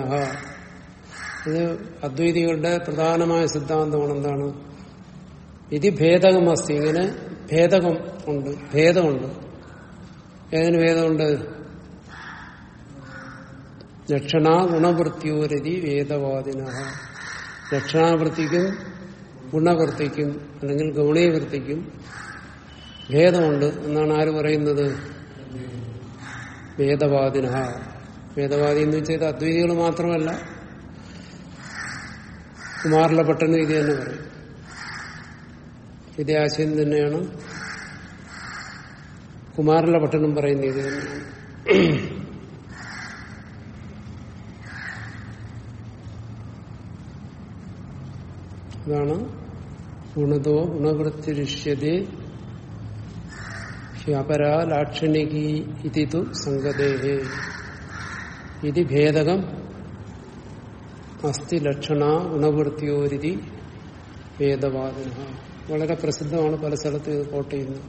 Speaker 1: ഇത് അദ്വൈതികളുടെ പ്രധാനമായ സിദ്ധാന്തമാണ് എന്താണ്? ഇത് ഭേദകമസ്തി ഇങ്ങനെ ഭേദകം ഉണ്ട്. ഭേദമുണ്ട്. ഏതിന് ഭേദമുണ്ട്? ലക്ഷണ ഗുണവൃത്തിയോരതി വേദവാദിന ലക്ഷണാവൃത്തിക്കും ഗുണവൃത്തിക്കും അല്ലെങ്കിൽ ഗൗണീവൃത്തിക്കും ഭേദമുണ്ട് എന്നാണ് ആര് പറയുന്നത്? വേദവാദിന വേദവാദി എന്ന് വെച്ചാൽ അദ്വൈതികൾ മാത്രമല്ല. കുമാറിലെ പട്ടണം ഇത് തന്നെ പറയും. ഇതേ ആശയം തന്നെയാണ് കുമാറിലെ പട്ടണം പറയുന്ന ഇത് തന്നെയാണ് ഇതാണ് ഗുണതോ ഗുണവൃത്തിരിഷ്യതേ ഹ്യപരാ ലാക്ഷണികി ഇതിതു സംഗതേ. ഇത് ഭേദകം അസ്ഥി ലക്ഷണ ഗുണവൃത്തിയോരിതി വേദവാദന. വളരെ പ്രസിദ്ധമാണ് പല സ്ഥലത്തും ഇത് കോട്ട് ചെയ്യുന്നത്.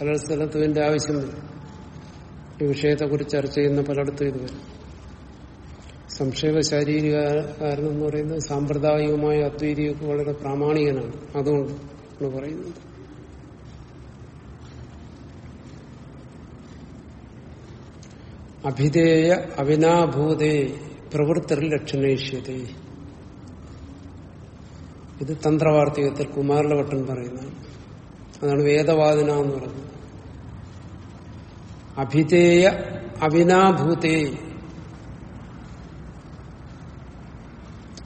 Speaker 1: പല സ്ഥലത്തും ഇതിന്റെ ആവശ്യമില്ല. ഈ വിഷയത്തെക്കുറിച്ച് ചർച്ച ചെയ്യുന്ന പലയിടത്തും ഇത് വരും. സംക്ഷേപ ശാരീരികാരൻ എന്ന് പറയുന്നത് സാമ്പ്രദായികമായ അദ്വൈതിയൊക്കെ വളരെ പ്രാമാണികനാണ്. അതുകൊണ്ട് പറയുന്നത്. അഭിധേയ അവിനാഭൂതേ പ്രവൃത്തിർ ലക്ഷണേഷ്യത ഇത് തന്ത്രവാർത്തികത്തിൽ കുമാരലവട്ടൻ പറയുന്നതാണ് അതാണ് വേദവാദന എന്ന് പറയുന്നത്. അഭിധേയ അവിനാഭൂതേ.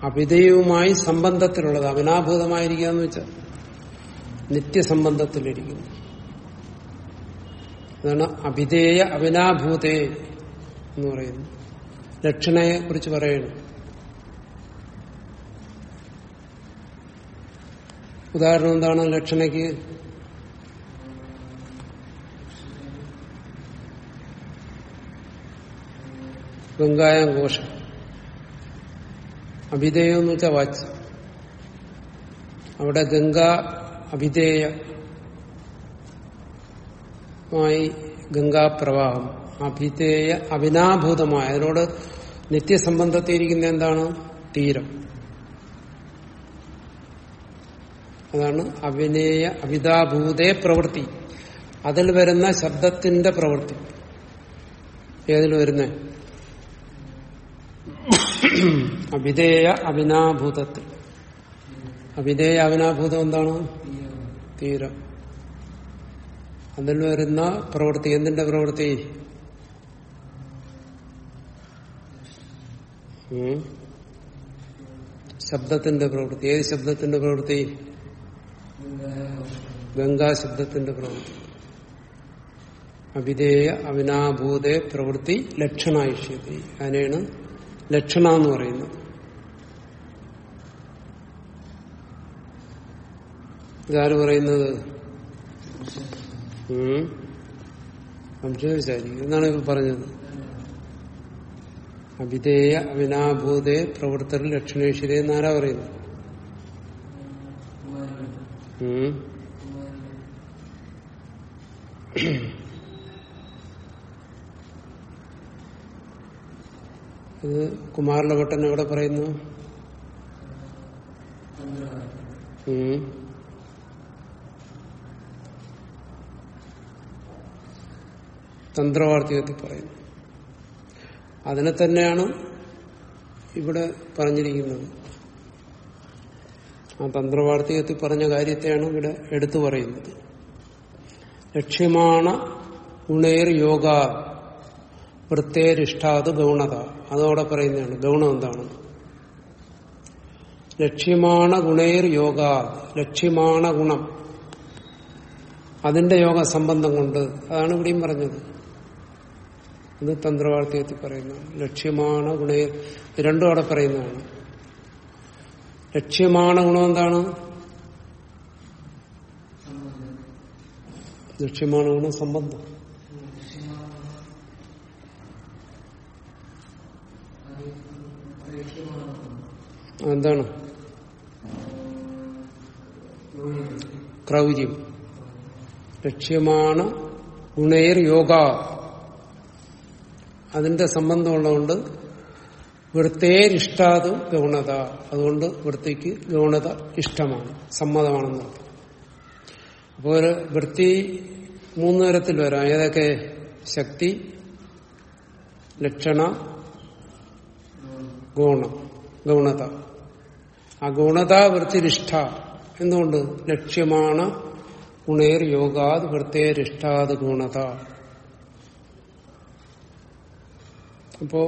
Speaker 1: അഭിധേയവുമായി സംബന്ധത്തിലുള്ളത് അവിനാഭൂതമായിരിക്കുക എന്ന് വെച്ചാൽ നിത്യസംബന്ധത്തിലിരിക്കുന്നു. അതാണ് അഭിധേയ അവിനാഭൂതേ എന്ന് പറയുന്നു. ലക്ഷണയെ കുറിച്ച് പറയുന്നു. ഉദാഹരണം എന്താണ് ലക്ഷണയ്ക്ക് വെങ്കായം ഘോഷം. അഭിധേയം എന്ന് വെച്ചാൽ വാച്ച്. അവിടെ ഗംഗ അഭിധേയമായി ഗംഗാപ്രവാഹം അഭിധേയ അവിനാഭൂതമായ. അതിനോട് നിത്യസംബന്ധത്തിയിരിക്കുന്ന എന്താണ്? തീരം. അതാണ് അവിനേയ അവിതാഭൂതേ പ്രവൃത്തി. അതിൽ വരുന്ന ശബ്ദത്തിന്റെ പ്രവൃത്തി. ഏതിൽ വരുന്നേ? അഭിധേയ അവിനാഭൂതത്തിൽ. അഭിധേയ അവിനാഭൂതം എന്താണ്? തീരം. അതിൽ വരുന്ന പ്രവൃത്തി. എന്തിന്റെ പ്രവൃത്തി? ശബ്ദത്തിന്റെ പ്രവൃത്തി. ഏത് ശബ്ദത്തിന്റെ പ്രവൃത്തി? ഗംഗാ ശബ്ദത്തിന്റെ പ്രവൃത്തി. അവിധേയ അവിനാഭൂതേ പ്രവൃത്തി ലക്ഷണായിഷ്യതി അതിനെയാണ് ലക്ഷണ എന്ന് പറയുന്നത്. ഇതാര് പറയുന്നത്? ഉം? സംശയവിചാരി എന്നാണ് ഇപ്പൊ പറഞ്ഞത്? അഭിധേയ അവിനാഭൂതേ പ്രവൃത്തർ ലക്ഷണേശ്വരി എന്നാരാ പറയുന്നത്? ഇത് കുമാരലഭട്ടൻ എവിടെ പറയുന്നു. തന്ത്രവാർത്തികത്തിൽ പറയുന്നു. അതിനെ തന്നെയാണ് ഇവിടെ പറഞ്ഞിരിക്കുന്നത്. ആ തന്ത്രവാർത്തികത്തിൽ പറഞ്ഞ കാര്യത്തെയാണ് ഇവിടെ എടുത്തു പറയുന്നത്. ലക്ഷ്യമാണ് ഗുണേർ യോഗ വൃത്തേരിഷ്ടാത് ഗൗണത. അതോടെ പറയുന്നതാണ്. ഗൗണം എന്താണ്? ലക്ഷ്യമാണ് ഗുണേർ യോഗ ലക്ഷ്യമാണ് ഗുണം. അതിന്റെ യോഗ സംബന്ധം കൊണ്ട് അതാണ് ഇവിടെയും പറഞ്ഞത്. ഇത് തന്ത്രവാർത്തികത്തിൽ പറയുന്നു. ലക്ഷ്യമാണ് ഇത് രണ്ടും അവിടെ പറയുന്നതാണ്. ലക്ഷ്യമാണ് ഗുണം എന്താണ്? ലക്ഷ്യമാണ് ഗുണം സംബന്ധം. എന്താണ്? ക്രൗര്യം. ലക്ഷ്യമാണ് ഗുണേർ യോഗ. അതിന്റെ സംബന്ധമുള്ളതുകൊണ്ട് വൃത്തേരിഷ്ടാതു ഗൗണത. അതുകൊണ്ട് വൃത്തിക്ക് ഗൗണത ഇഷ്ടമാണ് സമ്മതമാണെന്ന്. അപ്പോൾ വൃത്തി മൂന്ന് തരത്തിൽ വരാം. ഏതൊക്കെ? ശക്തി ലക്ഷണ ഗുണം ഗൗണത. ആ ഗുണത വൃത്തിരിഷ്ഠ എന്തുകൊണ്ട്? ലക്ഷ്യമാണ് ഗുണേർ യോഗാത് വൃത്തേരിഷ്ടാത് ഗുണത. അപ്പോ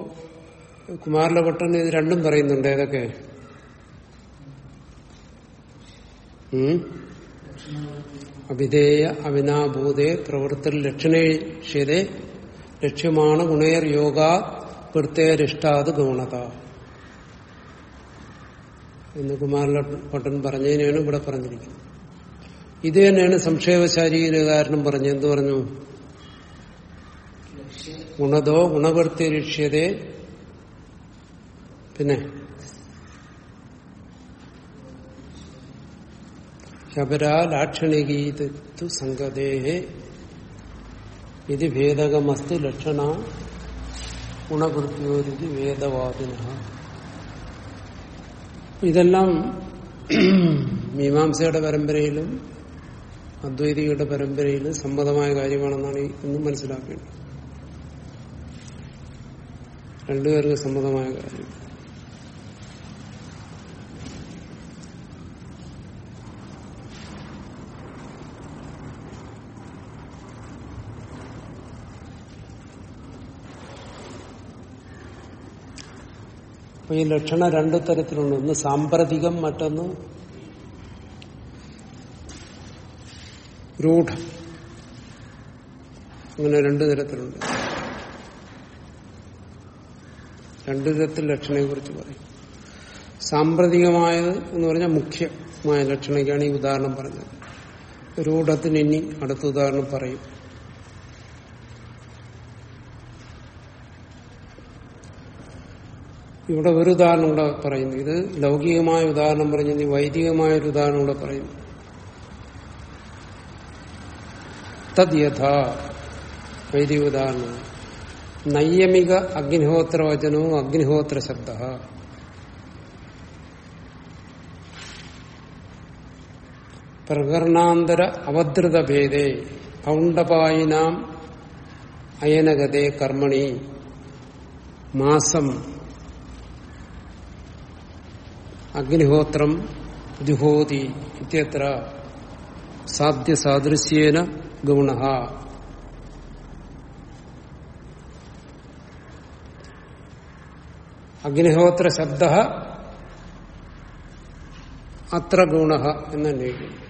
Speaker 1: കുമാരലഭട്ടൻ ഇത് രണ്ടും പറയുന്നുണ്ട് ഏതൊക്കെ? അവിധേയ അവിനാഭൂതേ പ്രവൃത്തി ലക്ഷണേഷ്യതേ ലക്ഷ്യമാണ് ഗുണേർ യോഗ വൃത്തേരിഷ്ടാത് ഗുണത. എന്ന് കുമാരലഭട്ടൻ പറഞ്ഞതിനാണ് ഇവിടെ പറഞ്ഞിരിക്കുന്നത് ഇത് തന്നെയാണ് സംക്ഷേപശാരീരകാരനും പറഞ്ഞു എന്ത് പറഞ്ഞു? ഗുണതോ ഗുണവൃത്തിരിഷ്യതേ പിന്നെ? ശബരാലാക്ഷണികീതു സംഗതേഹേ ഇത് ഭേദകമസ്തു ലക്ഷണ ഗുണവൃത്തിയോരിത് വേദവാദിന ഇതെല്ലാം മീമാംസയുടെ പരമ്പരയിലും അദ്വൈതികളുടെ പരമ്പരയിലും സമ്മതമായ കാര്യമാണെന്നാണ് ഇന്നും മനസ്സിലാക്കേണ്ടത്. രണ്ടുപേർക്ക് സമ്മതമായ കാര്യം. അപ്പൊ ഈ ലക്ഷണം രണ്ടു തരത്തിലുണ്ട്. ഒന്ന് സാമ്പ്രതികം മറ്റൊന്ന് രൂഢം. അങ്ങനെ രണ്ടു തരത്തിലുണ്ട്. രണ്ടു വിധത്തിൽ ലക്ഷണയെ കുറിച്ച് പറയും. സാമ്പ്രതികമായത് എന്ന് പറഞ്ഞാൽ മുഖ്യമായ ലക്ഷണയ്ക്കാണ് ഈ ഉദാഹരണം പറഞ്ഞത്. രൂഢത്തിന് ഇനി അടുത്ത ഉദാഹരണം പറയും. ഇവിടെ ഒരു ഉദാഹരണം കൂടെ പറയുന്നു. ഇത് ലൗകികമായ ഉദാഹരണം പറഞ്ഞു ഇനി വൈദികമായ ഒരു ഉദാഹരണം കൂടെ പറയുന്നു തദ്യഥ വൈദിക ഉദാഹരണം. നൈയമിക അഗ്നിഹോത്ര വചനവും അഗ്നിഹോത്ര ശബ്ദ. പ്രകരണാന്തര അവധൃത ഭേദേ പൗണ്ടപായിനാം അയനഗതേ കർമ്മണി മാസം അഗ്നിഹോത്രം ജുഹോതി ഇത്യത്ര സാധ്യസാദൃശ്യേന ഗുണ. അഗ്നിഹോത്ര ശബ്ദ അത്ര ഗുണ എന്ന് അന്വേഷിക്കും.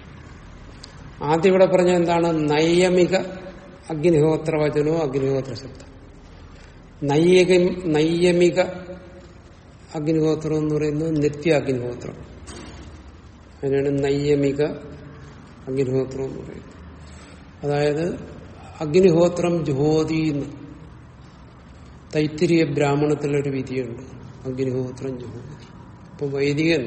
Speaker 1: ആദ്യം ഇവിടെ പറഞ്ഞ എന്താണ്? നൈയമിക അഗ്നിഹോത്ര വചനവും അഗ്നിഹോത്ര ശബ്ദം. നൈയക നൈയമിക അഗ്നിഹോത്രം എന്ന് പറയുന്നത് നിത്യ അഗ്നിഹോത്രം അതിനാണ് നൈയമിക അഗ്നിഹോത്രം എന്ന് പറയുന്നത്. അതായത് അഗ്നിഹോത്രം ജ്യോതി എന്ന് തൈത്തിരിയ ബ്രാഹ്മണത്തിലൊരു വിധിയുണ്ട്. അഗ്നിഹോത്രം ജുഹോതി ഇപ്പൊ വൈദികൻ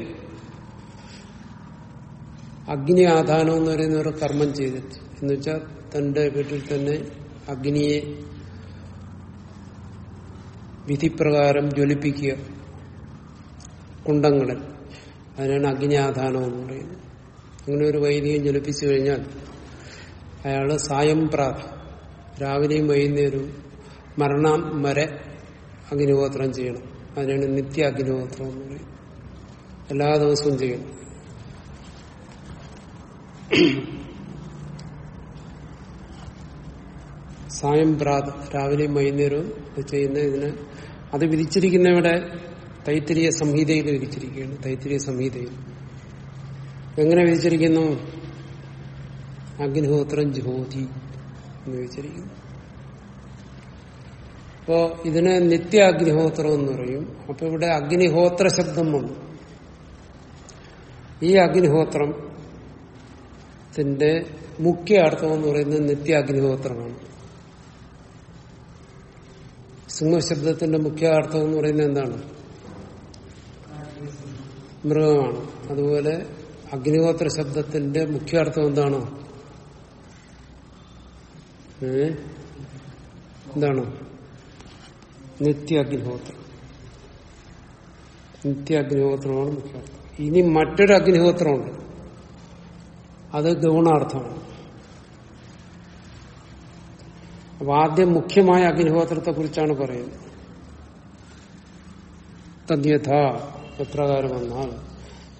Speaker 1: അഗ്നി ആധാനം എന്ന് പറയുന്ന ഒരു കർമ്മം ചെയ്തിട്ട് എന്ന് വെച്ചാൽ തന്റെ വീട്ടിൽ തന്നെ അഗ്നിയെ വിധിപ്രകാരം ജ്വലിപ്പിക്കുക കുണ്ടങ്ങളിൽ അതിനാണ് അഗ്നി ആധാനം എന്ന് പറയുന്നത്. അങ്ങനെ ഒരു വൈദികം ജ്വലിപ്പിച്ചു കഴിഞ്ഞാൽ അയാൾ സായം പ്രാത രാവിലെയും വൈകുന്നേരവും മരണം വരെ അഗ്നിഹോത്രം ചെയ്യണം. അതിനാണ് നിത്യ അഗ്നിഹോത്രം എന്ന് പറയുന്നത് എല്ലാ ദിവസവും ചെയ്യും. സായം പ്രാത രാവിലെയും വൈകുന്നേരവും ചെയ്യുന്ന ഇതിന് അത് വിധിച്ചിരിക്കുന്നവിടെ തൈത്തിരിയ സംഹിതയിൽ വിധിച്ചിരിക്കുകയാണ്. തൈത്തിരിയ സംഹിതയിൽ. എങ്ങനെ വിധിച്ചിരിക്കുന്നു? അഗ്നിഹോത്രം ജ്യോതി എന്ന് വിധിച്ചിരിക്കുന്നു. അപ്പോ ഇതിനെ നിത്യ അഗ്നിഹോത്രം എന്ന് പറയും അപ്പൊ ഇവിടെ അഗ്നിഹോത്ര ശബ്ദം വന്നു ഈ അഗ്നിഹോത്രത്തിന്റെ മുഖ്യ അർത്ഥം എന്ന് പറയുന്നത് നിത്യ അഗ്നിഹോത്രമാണ് സിംഹശബ്ദത്തിന്റെ മുഖ്യ അർത്ഥം എന്ന് പറയുന്നത് എന്താണ്? മൃഗമാണ്. അതുപോലെ അഗ്നിഹോത്ര ശബ്ദത്തിന്റെ മുഖ്യ അർത്ഥം എന്താണ്? ഏ? എന്താണ്? നിത്യ നിത്യാഗ്നിഹോത്രമാണ് മുഖ്യാർത്ഥം. ഇനി മറ്റൊരു അഗ്നിഹോത്രമുണ്ട്. അത് ഗൗണാർത്ഥമാണ്. അപ്പൊ ആദ്യം മുഖ്യമായ അഗ്നിഹോത്രത്തെ കുറിച്ചാണ് പറയുന്നത്. തദ്യഥ എപ്രകാരം വന്നാൽ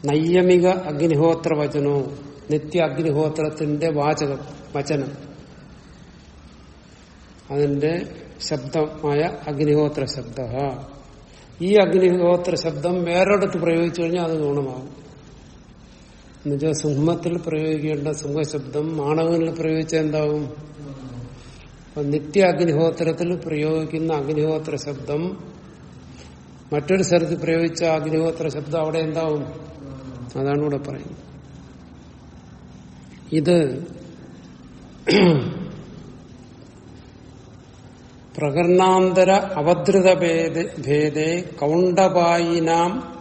Speaker 1: നൈയമിക അഗ്നിഹോത്ര വചനവും നിത്യ അഗ്നിഹോത്രത്തിന്റെ വാചകം വചനം. അതിന്റെ ശബ്ദമായ അഗ്നിഹോത്ര ശബ്ദ. ഈ അഗ്നിഹോത്ര ശബ്ദം വേറൊരിടത്ത് പ്രയോഗിച്ചു കഴിഞ്ഞാൽ അത് ഗുണമാകും എന്നുവെച്ചാൽ സിംഹത്തിൽ പ്രയോഗിക്കേണ്ട സിംഹശബ്ദം മാണവനിൽ പ്രയോഗിച്ചാൽ എന്താവും? അപ്പൊ നിത്യ അഗ്നിഹോത്രത്തിൽ പ്രയോഗിക്കുന്ന അഗ്നിഹോത്ര ശബ്ദം മറ്റൊരു സ്ഥലത്ത് പ്രയോഗിച്ച അഗ്നിഹോത്ര ശബ്ദം അവിടെ എന്താവും? അതാണ് ഇവിടെ പറയുന്നത്. ഇത് പ്രകരണാന്തര അവധൃത ഭേദേ കൗണ്ടപായിനാം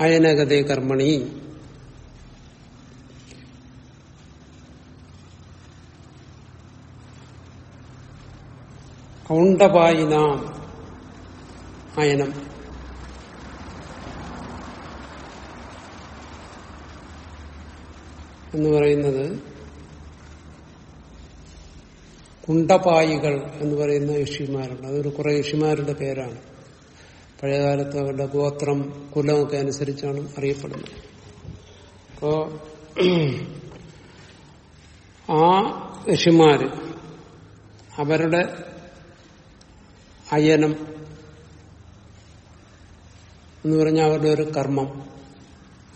Speaker 1: അയനഗതേ കർമ്മണി. കൗണ്ടപായിനാം അയനം. എന്ന് പറയുന്നത് കുണ്ടപായികൾ എന്ന് പറയുന്ന യക്ഷിമാരുണ്ട് അതൊരു കുറെ യക്ഷിമാരുടെ പേരാണ്. പഴയകാലത്ത് അവരുടെ ഗോത്രം കുലമൊക്കെ അനുസരിച്ചാണ് അറിയപ്പെടുന്നത്. അപ്പോ ആ ഋഷിമാര് അവരുടെ അയനം എന്ന് പറഞ്ഞാൽ അവരുടെ ഒരു കർമ്മം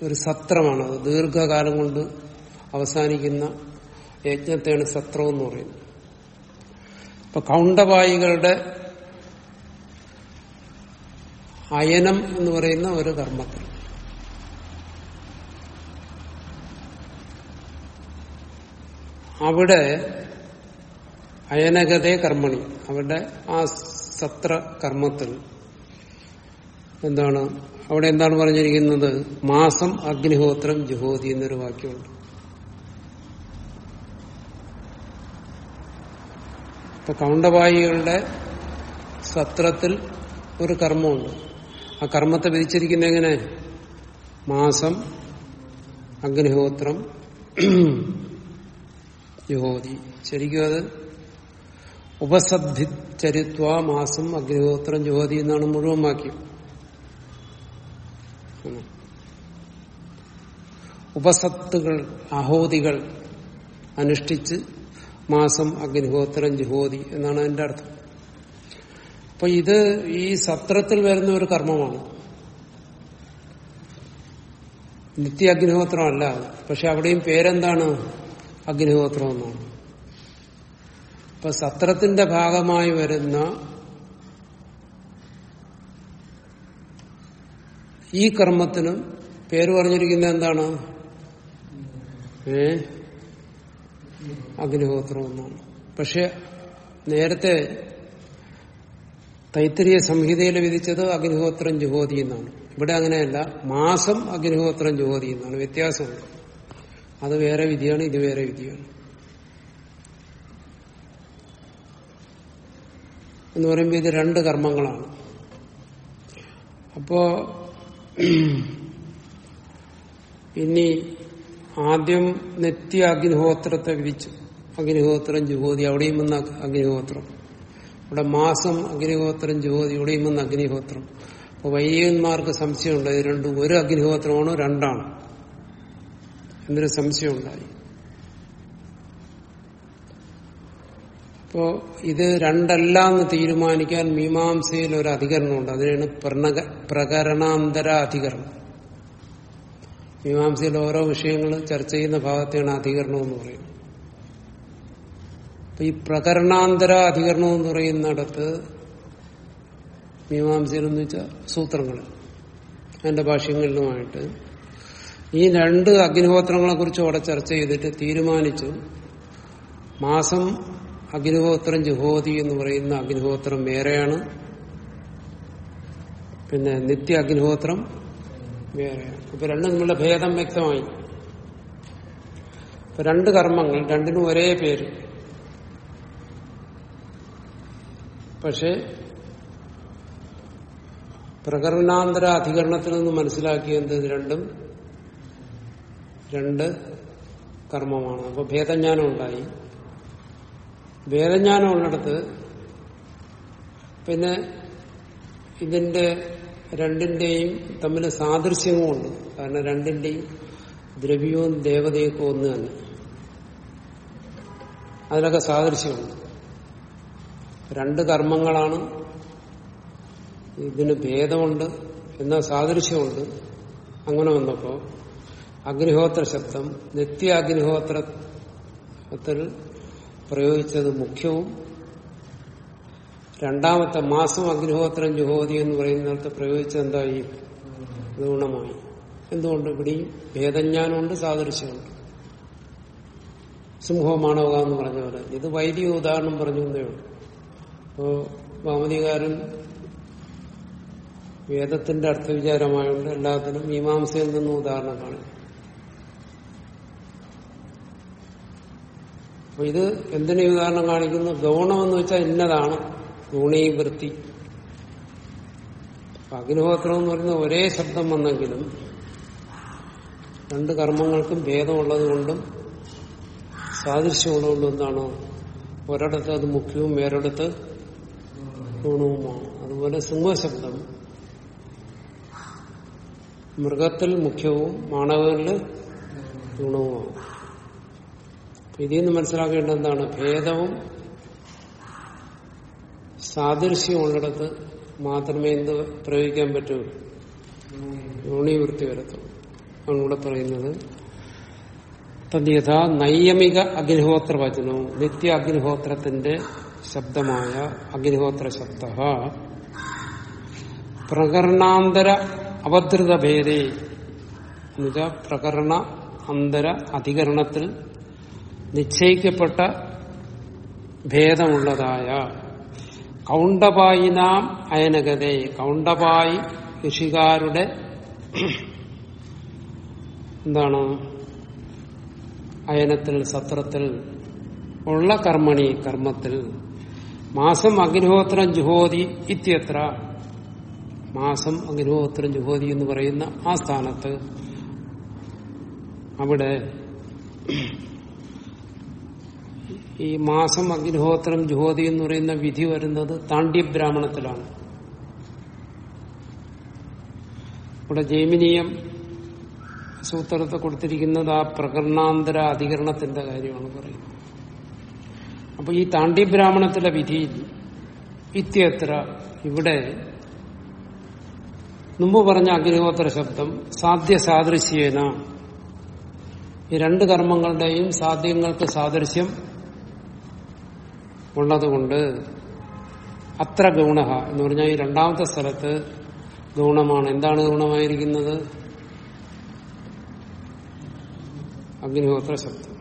Speaker 1: ഒരു സത്രമാണത് ദീർഘകാലം കൊണ്ട് അവസാനിക്കുന്ന യജ്ഞത്തെയാണ് സത്രം എന്ന് പറയുന്നത്. അപ്പൊ കൗണ്ടവായികളുടെ അയനം എന്ന് പറയുന്ന ഒരു കർമ്മത്തിൽ. അവിടെ അയനഗതേ കർമ്മണി. അവിടെ ആ സത്ര കർമ്മത്തിൽ എന്താണ്? അവിടെ എന്താണ് പറഞ്ഞിരിക്കുന്നത്? മാസം അഗ്നിഹോത്രം ജുഹോതി എന്നൊരു വാക്യമുണ്ട്. ഇപ്പൊ കൗണ്ടവായികളുടെ സത്രത്തിൽ ഒരു കർമ്മമുണ്ട്. ആ കർമ്മത്തെ വിധിച്ചിരിക്കുന്ന എങ്ങനെ? മാസം അഗ്നിഹോത്രം യുഹോതി ശരിക്കും അത് ഉപസദ്ധിച്ചരിത്വ മാസം അഗ്നിഹോത്രം ജ്യോതി എന്നാണ് മുഴുവൻ വാക്യം. ഉപസത്തുകൾ അഹോതികൾ അനുഷ്ഠിച്ച് മാസം അഗ്നിഹോത്രം ജുഹോതി എന്നാണ് അതിന്റെ അർത്ഥം. അപ്പൊ ഇത് ഈ സത്രത്തിൽ വരുന്ന ഒരു കർമ്മമാണ്. നിത്യ അഗ്നിഹോത്രമല്ല പക്ഷെ അവിടെയും പേരെന്താണ്? അഗ്നിഹോത്രം എന്നാണ്. അപ്പൊ സത്രത്തിന്റെ ഭാഗമായി വരുന്ന ഈ കർമ്മത്തിനും പേര് പറഞ്ഞിരിക്കുന്നത് എന്താണ്? ഏ? അഗ്നിഹോത്രം എന്നാണ് പക്ഷെ നേരത്തെ തൈത്തരീയ സംഹിതയിൽ വിധിച്ചത് അഗ്നിഹോത്രം ജുഹോതി എന്നാണ്. ഇവിടെ അങ്ങനെയല്ല മാസം അഗ്നിഹോത്രം ജുഹോതി എന്നാണ്. വ്യത്യാസമുണ്ട്. അത് വേറെ വിധിയാണ് ഇത് വേറെ വിധിയാണ്. എന്ന് പറയുമ്പോൾ ഇത് രണ്ട് കർമ്മങ്ങളാണ്. അപ്പോ ഇനി ആദ്യം നിത്യ അഗ്നിഹോത്രത്തെ വിധിച്ചു അഗ്നിഹോത്രം ജുഹോതി അവിടെയും വന്ന അഗ്നിഹോത്രം. ഇവിടെ മാസം അഗ്നിഹോത്രം ജുഹോതി ഇവിടെയും വന്ന അഗ്നിഹോത്രം. അപ്പൊ വൈദികന്മാർക്ക് സംശയമുണ്ട് ഇത് രണ്ടും ഒരു അഗ്നിഹോത്രമാണ് രണ്ടാണ്? എന്നൊരു സംശയമുണ്ടായി. അപ്പോ ഇത് രണ്ടല്ല എന്ന് തീരുമാനിക്കാൻ മീമാംസയിൽ ഒരു അധികരണമുണ്ട് അതിനാണ് പ്രകരണാന്തര അധികരണം മീമാംസയിൽ ഓരോ വിഷയങ്ങൾ ചർച്ച ചെയ്യുന്ന ഭാഗത്തെയാണ് അധികരണം എന്ന് പറയുന്നത്. അപ്പൊ ഈ പ്രകരണാന്തര അധികരണം എന്ന് പറയുന്നിടത്ത് മീമാംസയിൽ എന്ന് വെച്ചാൽ സൂത്രങ്ങൾ അതിന്റെ ഭാഷ്യങ്ങളിലുമായിട്ട്. ഈ രണ്ട് അഗ്നിഹോത്രങ്ങളെ കുറിച്ച് അവിടെ ചർച്ച ചെയ്തിട്ട് തീരുമാനിച്ചു മാസം അഗ്നിഹോത്രം ജുഹോതി എന്ന് പറയുന്ന അഗ്നിഹോത്രം വേറെയാണ്. പിന്നെ നിത്യ അഗ്നിഹോത്രം വേറെയാണ് അപ്പൊ രണ്ടും നിങ്ങളുടെ ഭേദം വ്യക്തമായി. രണ്ട് കർമ്മങ്ങൾ രണ്ടിനും ഒരേ പേര്. പക്ഷെ പ്രകരണാന്തര അധികരണത്തിൽ നിന്ന് മനസ്സിലാക്കിയത് രണ്ടും രണ്ട് കർമ്മമാണ്. അപ്പൊ ഭേദജ്ഞാനം ഉണ്ടായി. ഭേദജ്ഞാനം ഉള്ളിടത്ത് പിന്നെ ഇതിന്റെ രണ്ടിന്റെയും തമ്മിൽ സാദൃശ്യമുണ്ട് കാരണം രണ്ടിന്റെയും ദ്രവ്യവും ദേവതയൊക്കെ ഒന്ന് തന്നെ. അതിനൊക്കെ സാദൃശ്യമുണ്ട്. രണ്ട് കർമ്മങ്ങളാണ്. ഇതിന് ഭേദമുണ്ട്. എന്നാൽ സാദൃശ്യമുണ്ട്. അങ്ങനെ വന്നപ്പോ അഗ്നിഹോത്ര ശബ്ദം നിത്യ അഗ്നിഹോത്രത്തിൽ പ്രയോഗിച്ചത് മുഖ്യവും രണ്ടാമത്തെ മാസം അഗ്നിഹോത്രം ജുഹോതി എന്ന് പറയുന്നിടത്ത് പ്രയോഗിച്ചത് എന്തായി ഗുണമായി എന്തുകൊണ്ട് ഇവിടെയും ഭേദജ്ഞാനമുണ്ട് സാദൃശ്യമുണ്ട്? സിംഹമാണവക എന്ന് പറഞ്ഞ പോലെ ഇത് വൈദിക ഉദാഹരണം പറഞ്ഞു ഉള്ളൂ. അപ്പോ ഭാമതികാരൻ വേദത്തിന്റെ അർത്ഥവിചാരമായുണ്ട് എല്ലാത്തിനും മീമാംസയിൽ നിന്നും ഉദാഹരണം കാണും. അപ്പൊ ഇത് എന്തിനു ഉദാഹരണം കാണിക്കുന്നു? ഗൗണമെന്ന് വെച്ചാൽ ഇന്നതാണ്. ഗുണീ വൃത്തി അഗ്നിഹോത്രം എന്ന് പറയുന്ന ഒരേ ശബ്ദം വന്നെങ്കിലും രണ്ട് കർമ്മങ്ങൾക്കും ഭേദമുള്ളത് കൊണ്ടും സാദൃശ്യമുള്ളതുകൊണ്ടും എന്താണ്? ഒരിടത്ത് അത് മുഖ്യവും വേറൊരിടത്ത് ഗുണവുമാണ്. അതുപോലെ സിംഹശബ്ദം. മൃഗത്തിൽ മുഖ്യവും മാണവനിൽ ഗുണവുമാണ്. ഇതിൽ നിന്ന് മനസ്സിലാക്കേണ്ട എന്താണ്? ഭേദവും സാദൃശ്യം ഉള്ളിടത്ത് മാത്രമേ എന്ത് പ്രയോഗിക്കാൻ പറ്റൂ? യോണിവൃത്തി വരത്തുള്ളൂ ആണ് ഇവിടെ പറയുന്നത് തദ്യഥാ നൈയമിക അഗ്നിഹോത്ര വചനവും നിത്യ അഗ്നിഹോത്രത്തിന്റെ ശബ്ദമായ അഗ്നിഹോത്ര ശബ്ദ പ്രകരണാന്തര അവധൃത ഭേദേ. എന്നുവെച്ചാൽ പ്രകരണ അന്തര അധികരണത്തിൽ നിശ്ചയിക്കപ്പെട്ട ഭേദമുള്ളതായ കൗണ്ടപായിനാം അയനഗതേ കൗണ്ടപായി ഋഷികാരുടെ എന്താണ്? അയനത്തിൽ സത്രത്തിൽ ഉള്ള കർമ്മണി കർമ്മത്തിൽ. മാസം അഗ്നിഹോത്രം ജുഹോതി ഇത്യത്ര. മാസം അഗ്നിഹോത്രം ജുഹോതി എന്ന് പറയുന്ന ആ സ്ഥാനത്ത് അവിടെ ഈ മാസം അഗ്നിഹോത്രം ജ്യോതി എന്ന് പറയുന്ന വിധി വരുന്നത് താണ്ഡ്യബ്രാഹ്മണത്തിലാണ്. ഇവിടെ ജൈമിനിയം സൂത്രത്തെ കൊടുത്തിരിക്കുന്നത് ആ പ്രകരണാന്തര അധികരണത്തിന്റെ കാര്യമാണ് പറയുന്നത്. അപ്പൊ ഈ താണ്ഡ്യബ്രാഹ്മണത്തിലെ വിധിയിൽ ഇത്യത്ര ഇവിടെ മുമ്പ് പറഞ്ഞ അഗ്നിഹോത്ര ശബ്ദം സാധ്യ സാദൃശ്യേന ഈ രണ്ട് കർമ്മങ്ങളുടെയും സാധ്യങ്ങൾക്ക് സാദൃശ്യം ഉള്ളതുകൊണ്ട് അത്ര ഗൗണ എന്ന് പറഞ്ഞാൽ ഈ രണ്ടാമത്തെ സ്ഥലത്ത് ഗൗണമാണ്. എന്താണ് ഗൗണമായിരിക്കുന്നത്? അഗ്നിഹോത്ര ശബ്ദം.